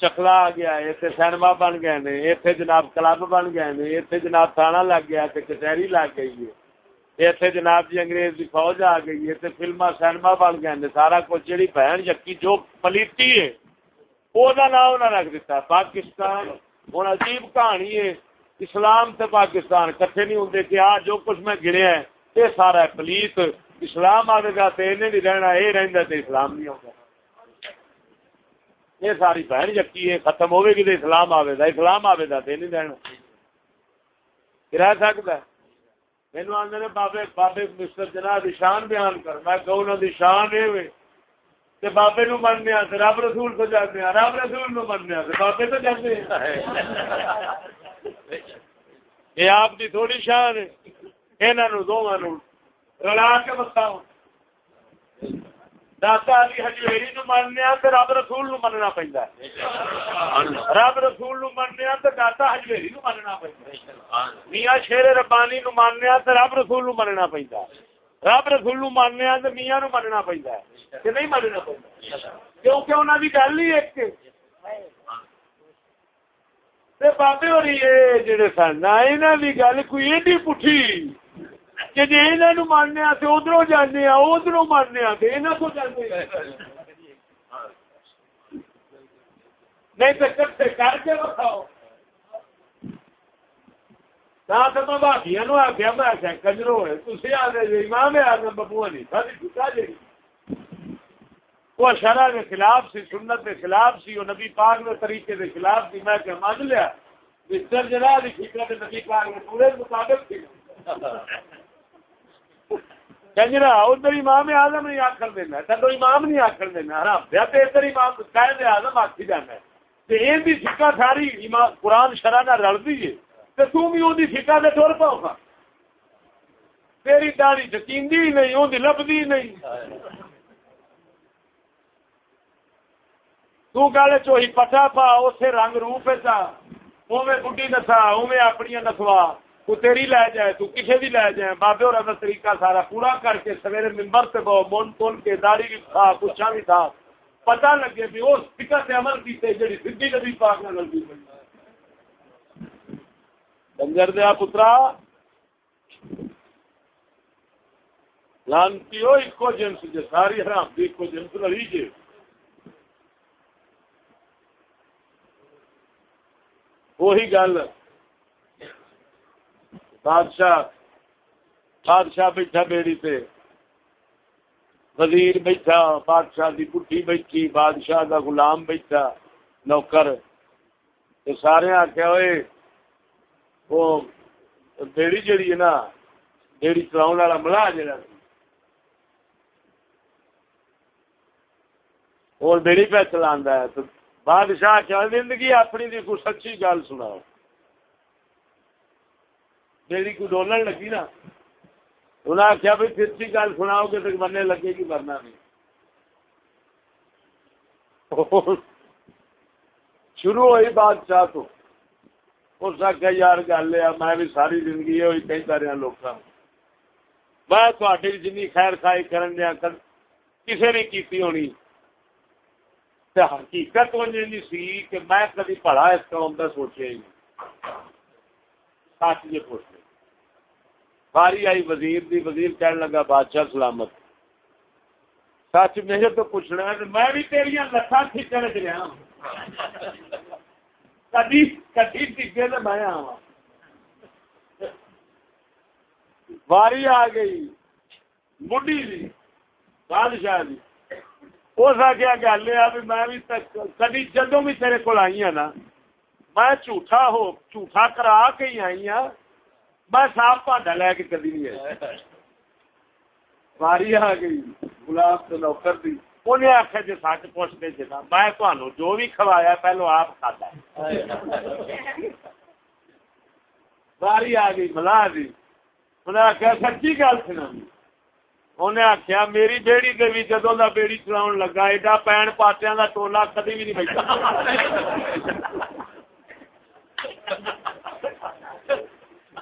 چکلا آ گیا ہے اتنے سینما بن گئے نے اتنے جناب کلب بن گئے نے اتنے جناب تھانہ لگ گیا کچہری لگ گئی ہے۔ اتنے جناب جی انگریز کی فوج آ گئی ہے فلما سینما بن گئے سارا کچھ جی بہن یقی جو پلیتی ہے وہ نام انہیں رکھ دیتا پاکستان ہوں عجیب کہانی ہے اسلام سے پاکستان کٹھے نہیں ہوں کہ آ جو کچھ میں گریا ہے یہ سارا پلیت اسلام آئے گا تو انہیں نہیں رہنا یہ رہتا تو اسلام نہیں آگا یہ ساری بہن یقی ہے ختم ہوے گی تو اسلام آئے گا اسلام آئے گا تو نہیں رہنا رہ سکتا ہے مینو آدھے بابے بابے مسٹر جناح کی شان بیان کر میں کہ انہوں کی شان یہ بابے نو مننے رب رسول کو جانے رب رسول نو مننے بابے تو جانے یہ آپ کی تھوڑی شان ہے یہاں دونوں رلا کے بتاؤ داتا علی ہجویری نو مننے تو رب رسول نو مننا پہنتا رب رسول نو مننے تو داتا ہجویری نو مننا پہنتا میاں شیر ربانی نو مننے تو رب رسول نو مننا پہنتا رب رسول نو مننے تو میاں نو مننا پہنتا کہ نہیں مننا پہنتا کیونکہ انہوں کی گل ہی ایک بابے ہو رہی ہے جڑے سن یہاں کی گل کوئی ایڈی پٹھی کہ جی انہوں ماننے ادھر جانے ادھر ماننے یہاں کو جانے نہیں تو کٹے کر کے بتاؤ میں بھابیا نو آخیا میں آخیا کجرو ہے تھی آدھے جی ماں میں آدھا ببو نہیں ساری جی وہ شرح کے خلاف سی، سنت کے خلاف سی، وہ نبی پاک کے طریقے کے خلاف سی، میں کہ مان لیا۔ مستر جناب کی فکر نبی پاک میں پورے مطابق تھی کنجرا ادھر امام آزم نہیں آخر دینا تھو امام نہیں آخر دینا حرام دیا تو ادھر امام قائد آزم آخی جانا ہے تو یہ بھی سکا ساری امام قرآن شرح نہ رلتی ہے تو بھی وہی سکا سے ٹر پاؤ گا۔ تیری داڑی چکیندی ہی نہیں وہ لبھی نہیں۔ تالے چوہی پٹا پا اسے رنگ روپ چا اوے بڈی نسا اوے اپنی نسوا۔ تو تیری لے جائے، تو کسی بھی لے جائے، بابے اور طریقہ سارا پورا کر کے سویرے ممبر سے بہو من تون کے داڑھی بھی تھا پوچھا بھی تھا۔ پتا لگے بھی اس فکر سے عمل کیتے جڑی سدھی نبی پاک نے نہ لگی کنجر دیا پترا، لانتی ہو ایک جنس جی ساری حرام کی ایک جنس لڑی جی وہی گل۔ بادشاہ بادشاہ بیٹھا بیڑی سے۔ وزیر بیٹھا، بادشاہ کی پٹھی بیٹھی، بادشاہ کا غلام بیٹھا، نوکر۔ یہ سارے آخیا ہوئے وہ بیڑی جڑی ہے نا بیڑی چلاؤ والا ملا جڑا اور بیڑی پہ چلا ہے۔ تو بادشاہ کیا زندگی اپنی دی کوئی سچی گل سناؤ۔ بیڑی کو ڈولن لگی نا انہیں آخیا بھائی سچی گل سناؤ گے تو مرنے لگے گی، مرنا نہیں۔ شروع ہوئی بادشاہ تو۔ اس آخیا یار گل ہے، میں بھی ساری زندگی ہوئی کئی سارے لوگ میں تھوڑی جن خیر خائی کرن دیا کسی نے کی ہونی۔ حقیقت نہیں سی کہ میں کدی پڑھا اس قوم کا سوچا ہی سچ یہ پوچھتے باری آئی وزیر دی، وزیر کہنے لگا، بادشاہ سلامت۔ سچ میرے تو پوچھنا ہے، میں بھی تیریا لکھا کھچنے چ رہا کدی کدی ٹکے تو میں آوا باری آ گئی بڑھی دی، بادشاہ دی۔ اس آخیا گل یہ بھی میں بھی کدی جدو بھی تیرے کو آئی ہوں نا، میں جھوٹا ہو، جھوٹا کرا کے ہی آئی ہوں میں صاف پاڈا لے کے کدی نہیں آئی باری آ گئی گلاب تو نوکر دی انہیں آخیا جی سچ پوچھتے جنا میں تمہوں جو بھی کھوایا پہلو آپ کھاتا باری آ گئی ملا دی انہیں آخیا سچی گل سنا انہیں آخیا میری بیڑی کے بھی جدو کا بیڑی چلاؤ لگا ایڈا پین پاتیا کا ٹولا کدی بھی نہیں بیٹھا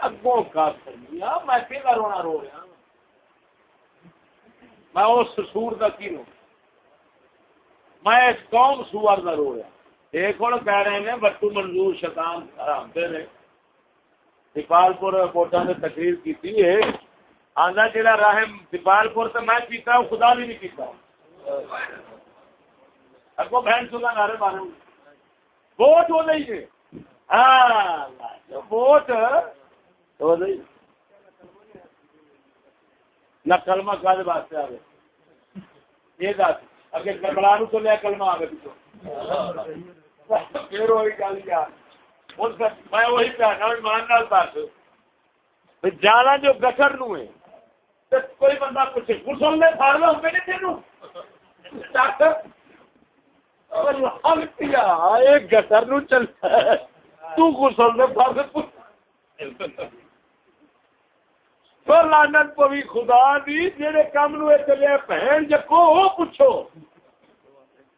اگوں کا میں کہلا رونا رو رہا میں اس سور کا کی رو میں اس قوم سور کا رو رہا ایک اور کہہ رہے ہیں بٹو منظور شتان حرام نے دیپال پور کوٹا نے تقریر کی تھی ایک آندا جہاں راہ دیپال پور تو میں پیتا ہوں خدا بھی نہیں پیتا اگو بہن سنا نارے مارے۔ ووٹ وہ نہیں ہے۔ ہاں ووٹ نہ کلمہ کا واسطے آ یہ دس اگر کربلا نو تو لیا کلمہ آ گیا پھر وہی گل یار میں وہی کہنا، ایمان نال دس۔ جانا جو گٹر نو ہے۔ کوئی بندہ پوچھے غسل نے پھاڑ لو میں نے تینوں گٹر نو چل۔ تو غسل نے پھاڑ تو لانت پوی خدا دی جہے کام نو چلے بہن جکو، وہ پوچھو۔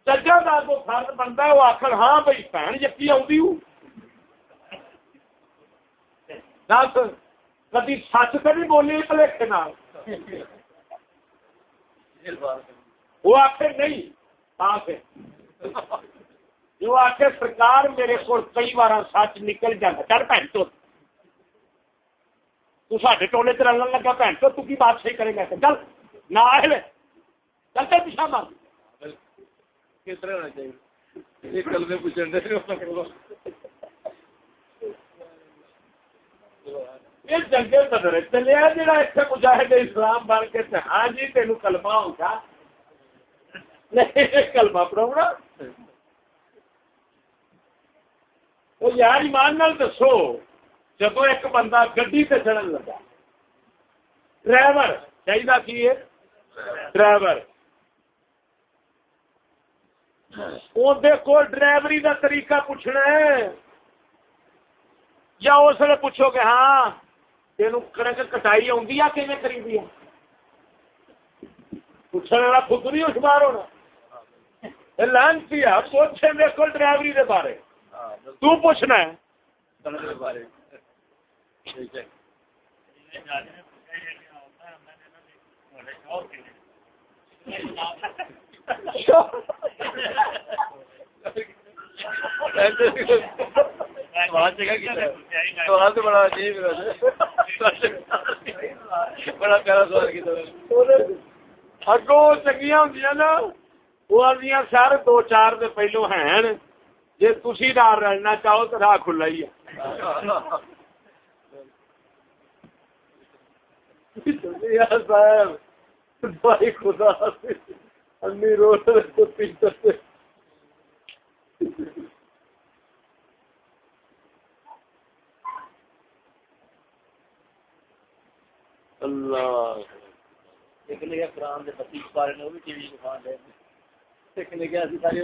چجا کا تو فرد بنتا وہ آخر ہاں بھائی، بہن جکی آدھی کدی سچ تو نہیں بولی پلیکے وہ آخر نہیں جو آخر سرکار میرے کو کئی بار سچ نکل جاتا چل بھن تو۔ تے ٹولے چ رلن لگا بھن تو کی بات صحیح کرے گا؟ چل۔ نہ چل چل پیچھا مار۔ کس طرح ہونا چاہیے؟ یہ جنگے بدر چلیا جا مجاہد اسلام بن کے ہاں جی تین کلمہ ہوگا کلمہ پڑھاؤنا وہ یار، ایمان نال دسو جب ایک بندہ گڈی سے چڑھن لگا، ڈرائیور چاہیے کی ہے؟ ڈرائیور۔ کو ڈرائیوری کا طریقہ پوچھنا ہے۔ یا اس ویلے پوچھو کہ ہاں تین کنک کٹائی آدھی آ کھے کری دی پوچھنے والا خود نہیں اس ہونا۔ لانتی ہے پوچھے میرے کو ڈرائیوری کے بارے۔ تو پوچھنا ہے۔ بڑا پیارا سوال اگوں چنگیا ہوں نا، وہ سر دو چار دے پہلو ہیں۔ جی تھی ڈر رہنا چاہو تو راہ کھلا ہی ہے۔ صاحب خدا انی روز اللہ ایک نے کیا قرآن دے بتیس پارے نے وہ بھی ٹی وی دکھان دے ایک نے کیا اسی ساری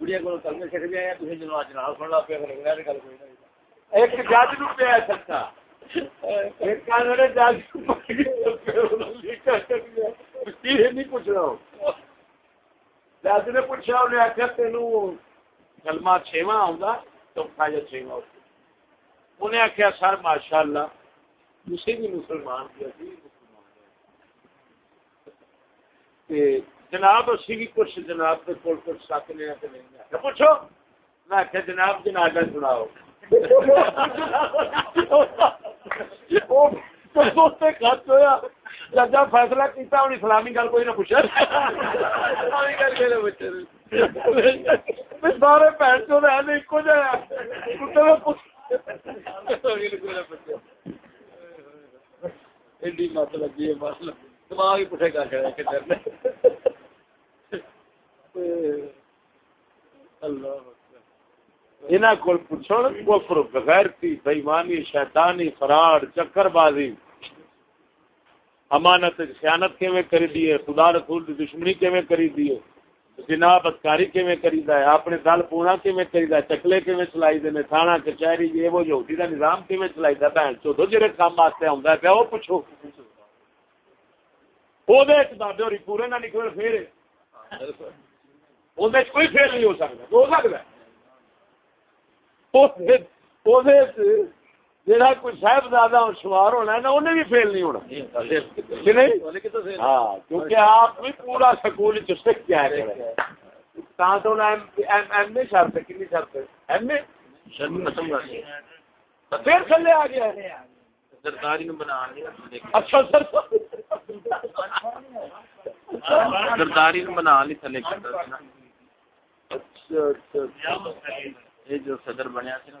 بڑھیا کو کلمے سکھ گئے ہیں تھی جناب جناب سن لا پیا کرے گا گل کوئی نہیں۔ ایک جج نو پیا سکتا ایک کانڑے جج نہیں پوچھنا جج نے پوچھا انہیں آخیا تینوں کلمہ چھواں آؤں چوتھا یا چھواں انہیں آخیا سر ماشاء اللہ کسی بھی مسلمان کیا جناب اسی بھی کچھ جناب کے کول کچھ سکنے کہ نہیں پوچھو، میں آخیا جناب جنازہ سناؤ ججا فیصلہ کیتا ہوں اسلامی گل کوئی نہ پوچھا سارے بھن چو رہے ایک جہاں ایڈی مت لگی ہے مت دماغ ہی پٹھے کر کے اللہ کو پوچھو کفر بغیرتی بےمانی شیطانی فراڈ چکر بازی امانت خیانت کیویں کری دیے خدا رسول دی دشمنی کیویں کری دیے جناب بدکاری کیویں کری دا ہے؟ اپنے دل پونا کیویں کری دا چکلے کیویں چلائی دے نے؟ تھانہ، کچہری، یہ وہ یہودی دا نظام کیویں چلائی دا؟ بہن چودو جڑے کام واسطے آوندا ہے پیا، وہ پوچھو۔ وہ دے وچ بابے پورے نہ نکل پھر اون وچ کوئی فیل نہیں ہو سکدا ہو سکدا ہے۔ جہاں کوئی صاحب زیادہ شمار ہونا ہے نا انہیں بھی فیل نہیں ہونا۔ ہاں کیونکہ آپ بھی پورا سکول سکھ کیا ہے ایم اے شرط کنی شرط ایم اے؟ پھر تھلے آ گیا۔ سرکاری بنا اچھا سر۔ سرداری بنا لی تھلے اچھا اچھا یہ جو صدر بنیا تھا نا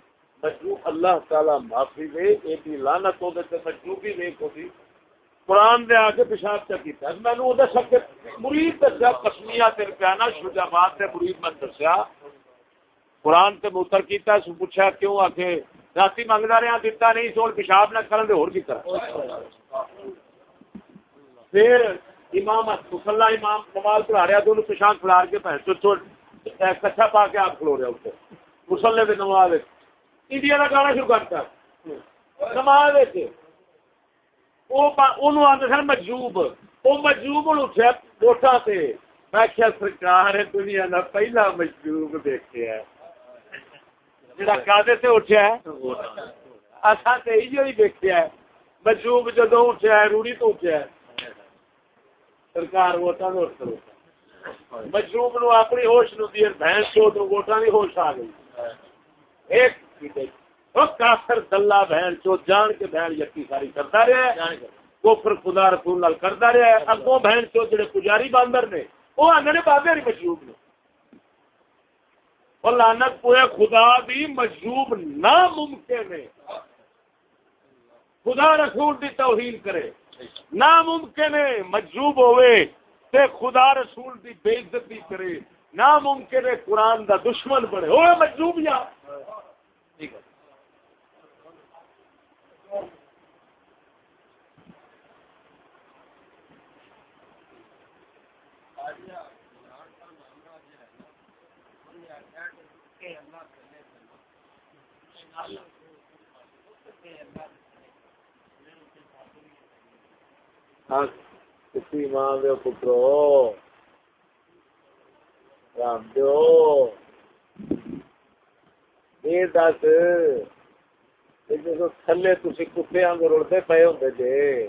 مجلوب اللہ تعالی معافی دے ایک لعنت ہو تے مجلوبی نہیں ہوتی قرآن دے آگے پیشاب چا کیتا ہے۔ میں نے او دسا کہ مرید دسیا قسمیہ تے پیانا شجاعت تے مرید من دسیا۔ قرآن تے متر کیتا سو پوچھا کیوں آکے راتی منگدا رہیا دتا نہیں سول پیشاب نہ کرن دے ہور کی طرح۔ پھر امام مصلی امام نماز پڑھا رہا دونوں پیشاب کھلار کے پہن تو کچھا پا کے آپ کھلو رہے اوپر مسلے دے نماز انڈیا کا گانا شروع کرتا نماز آتے سن مجوب وہ مجوب ہوں اٹھا ووٹا سے میں کیا سرکار ہے دنیا کا پہلا مجوب دیکھا جڑا کادے سے اٹھا ہے اصا تو یہ دیکھا ہے۔ مجوب جدو اٹھا ہے، روڑی تو اٹھا ہے۔ سرکار ووٹا نو مجروب نو اپنی ہوش نو دی بھینس چو ووٹا کی ہوش آ گئی۔ ایک کافر دلہ بہن چو جان کے بہن یقین ساری کرتا رہا ہے کوفر خدا رسول نال کرتا رہا ہے۔ اگوں بہن چو جڑے پجاری باندر نے وہ آنے نے بابے نہیں مجلوب نے۔ اور لانت پوئے خدا بھی ناممکن ہے۔ خدا رسول دی توہین کرے۔ ناممکن ہے مجذوب ہوئے تے خدا رسول دی بے عزتی کرے۔ ناممکن ہے قرآن دا دشمن بنے۔ ہوئے مجذوب یا ٹھیک ہے۔ ہاں، کسی ماں دے پترو رام دیو۔ یہ دس تھلے تھی کتے آنگ رڑتے پے ہوں جی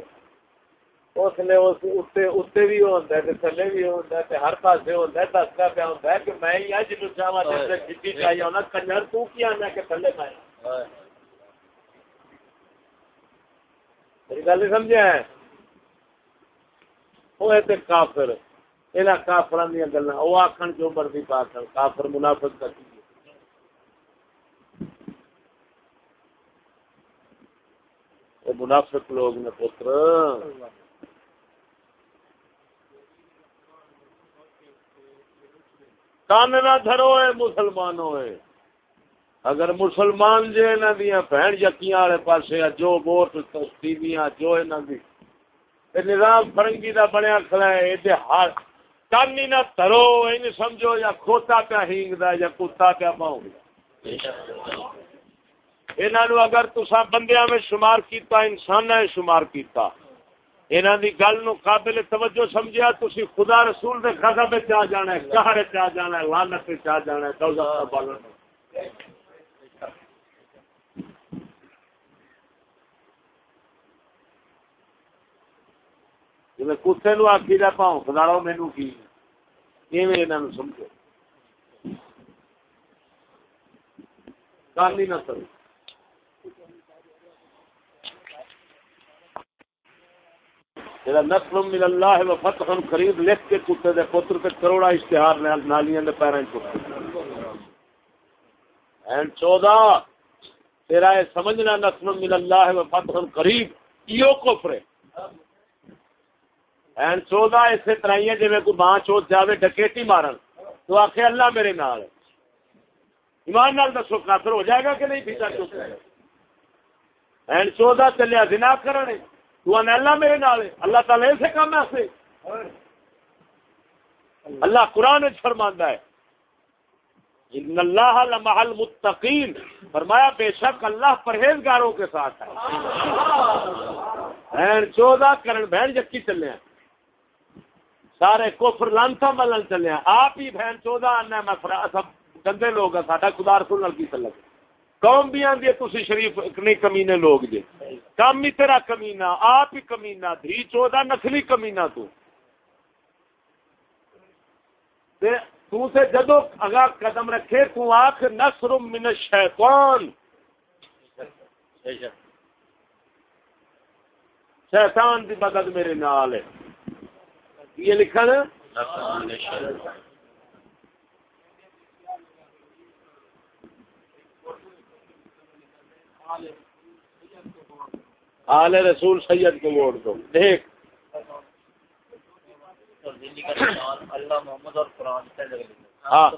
اس نے اس اتنے بھی ہوتا ہے تھلے بھی ہوتا ہے ہر پاس ہوتا ہے دستا پیا ہے کہ میں ہی ہوں جنوب چاہوں جی چاہیے ہونا کنجر تو کی آنا کہ تھلے پایا میری گل سمجھا ہے وہ کافر یہ کافر دیا گلا وہ آخر جو مرضی پا کر کافر منافق کر منافق لوگ نے پتر۔ کان نہ دھرو ہے مسلمانوں اگر مسلمان جی انہوں دیا بہن یقین والے پاس جو ووٹ تیویاں جو انہوں دی۔ نظام فرنگی دا بنیا کھڑا ہے یہ ہر کن ہی نہ ترو یہ سمجھو، یا کھوتا پیا ہینگ یا کتا پیا پاؤں انہوں اگر تسا بندیاں میں شمار کیتا انسان شمار کیتا۔ انہوں دی گل نو قابل توجہ سمجھیا، تسی خدا رسول دے غضب وچ آ جانا ہے قہر وچ آ جانا ہے، لعنت وچ آ جانا ہے۔ دوزخ بالن جی کتے نو آخی دا پاؤں خدارو مینو کی انہوں سمجھو۔ کال نہ کرو۔ جڑا نسل من اللہ و فتح قریب لکھ کے کتے دے پتر تے کروڑا اشتہار نالیاں دے پیراں چ این چودہ، تیرا یہ سمجھنا نسل من اللہ و فتح قریب ایو کفر ہے۔ این چودہ اسے طرح جی کوئی ماں چوت جاوے ڈکیٹی مارن، تو آخ اللہ میرے نال ہے۔ ایمان نال دسو، کافر ہو جائے گا کہ نہیں؟ پیتا چوک این چودہ چلیا دنا کرنے۔ تو اللہ میرے نال اللہ تعالی سے کام ایسے اللہ قرآن فرماندا ہے۔ ان اللہ لمع المتقین۔ فرمایا، بے شک اللہ پرہیزگاروں کے ساتھ ہے۔ بہن، چودہ کرن، بہن جکی چلے ہیں۔ سارے کفر لانتا ملن چلے ہیں۔ آپ ہی بہن، چودہ آنا میں سب گندے لوگ ہیں۔ ساڈا خدا رسول نال کی تعلق قوم بھی آندی تسی شریف نہیں کمینے لوگ جے کام ہی تیرا کمینہ، آپ ہی کمینہ، دھی چودہ نسلی کمینہ تو۔ تو سے جدو اگا قدم رکھے تو آخ نصر من الشیطان۔ شیطان دی مدد میرے نال ہے۔ یہ لکھا نا؟ آل رسول سید کو ووٹ دو۔ دیکھ۔ ہاں۔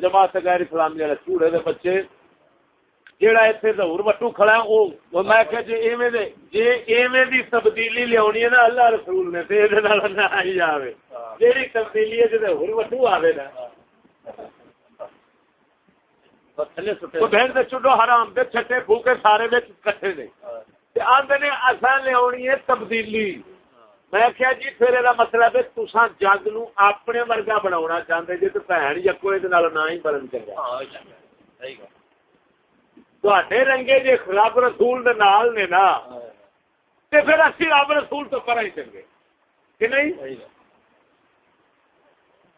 جماعت غیر اسلامی والے چوڑے دے بچے۔ جیڑا اتنے ظہور وٹو کھڑا وہ میں کہ جی ایویں دے جی ایویں دی تبدیلی لیاونی ہے نا، اللہ رسول نے تے دے نال نہ آئی جاوے جیڑی تبدیلی ہے تے ظہور وٹو آوے نا۔ بہن دے چڈو حرام دے چھٹے پھوکے سارے وچ کٹھے نے تے آندے نے اساں لیاونی ہے تبدیلی میں کیا جی پھر یہ مطلب ہے تساں جگ نو اپنے ورگا بناونا چاہندے جے تے بہن دے نال نہ ہی بنن چنگا ہاں صحیح گل تے رنگے جی رب رسول دے نال نے نا تے پھر اسی رب رسول تو پر ہی چنگے کہ نہیں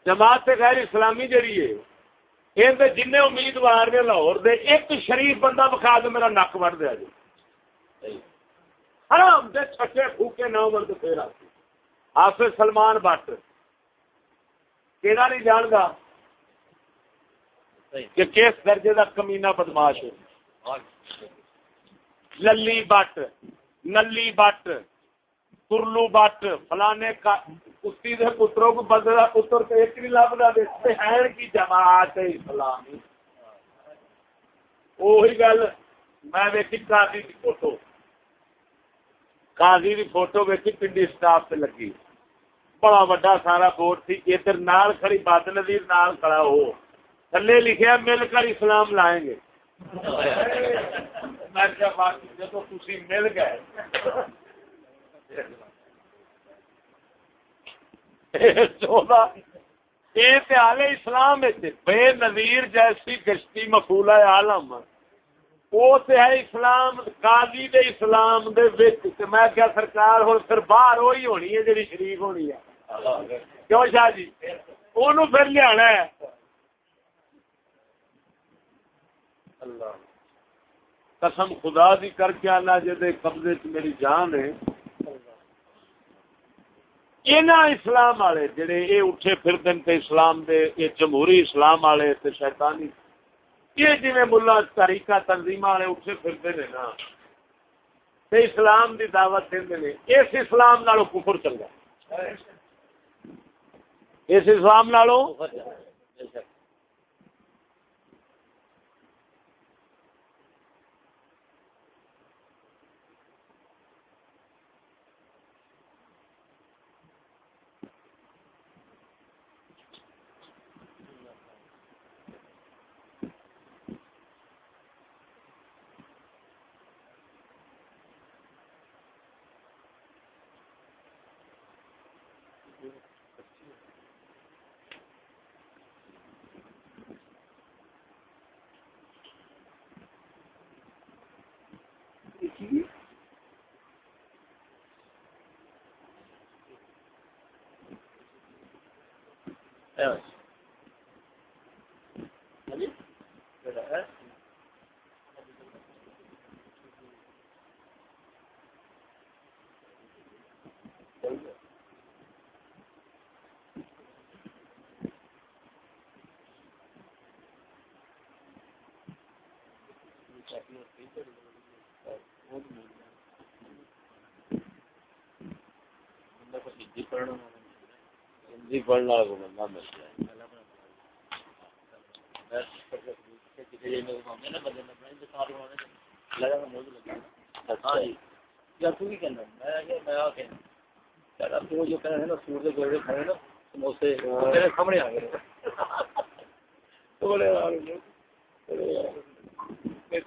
جماعت غیر اسلامی جڑی ہے یہ جن امیدوار نے لاہور دے، ایک شریف بندہ بخا دے، میرا نک وڑ دیا جی حرام دے چھٹے پھوکے نہ مرد پھر آپ سلمان بٹ۔ کہڑا نہیں جان گا کہ کس درجے کا کمینہ بدماش للی بٹ، نلی بٹ، ترلو بٹ، فلانے کا کتی دے پتروں کو بدلا پتر تو ایک نہیں لبدا دیکھتے ہیں کی جماعت اسلامی وہی گل میں ویکھی قاضی کی فوٹو۔ قاضی کی فوٹو ویکھی پنڈی سٹاف سے لگی۔ بڑا وڈا سارا بورڈ تھی، ادھر نال کھڑی بد نظیر نال کھڑا ہو۔ تھلے لکھیا مل کر اسلام لائیں گے۔ میں کیا بات جب تھی مل گئے۔ چودہ اسلام بے نظیر جیسی گشتی مفولہ عالم وہ تے ہے اسلام، قاضی دے اسلام دے وچ۔ تے میں کیا سرکار ہن پھر باہر وہی ہونی ہے جڑی شریف ہونی ہے۔ کیوں شاہ جی؟ اونوں پھر لیانا ہے۔ اللہ۔ قسم خدا دی کر کے آنا جے قبضے چ میری جان ہے۔ اسلام والے جڑے یہ اٹھے پھر دن تے اسلام دے یہ جمہوری اسلام والے تے شیطانی۔ یہ جی ملا تاریخہ تنظیم والے اٹھے پھرتے ہیں نا۔ تے اسلام دی دعوت دے اس اسلام نالو کفر چل اس اسلام نالو ہندی پڑھنے والا بندہ مل سموسے کے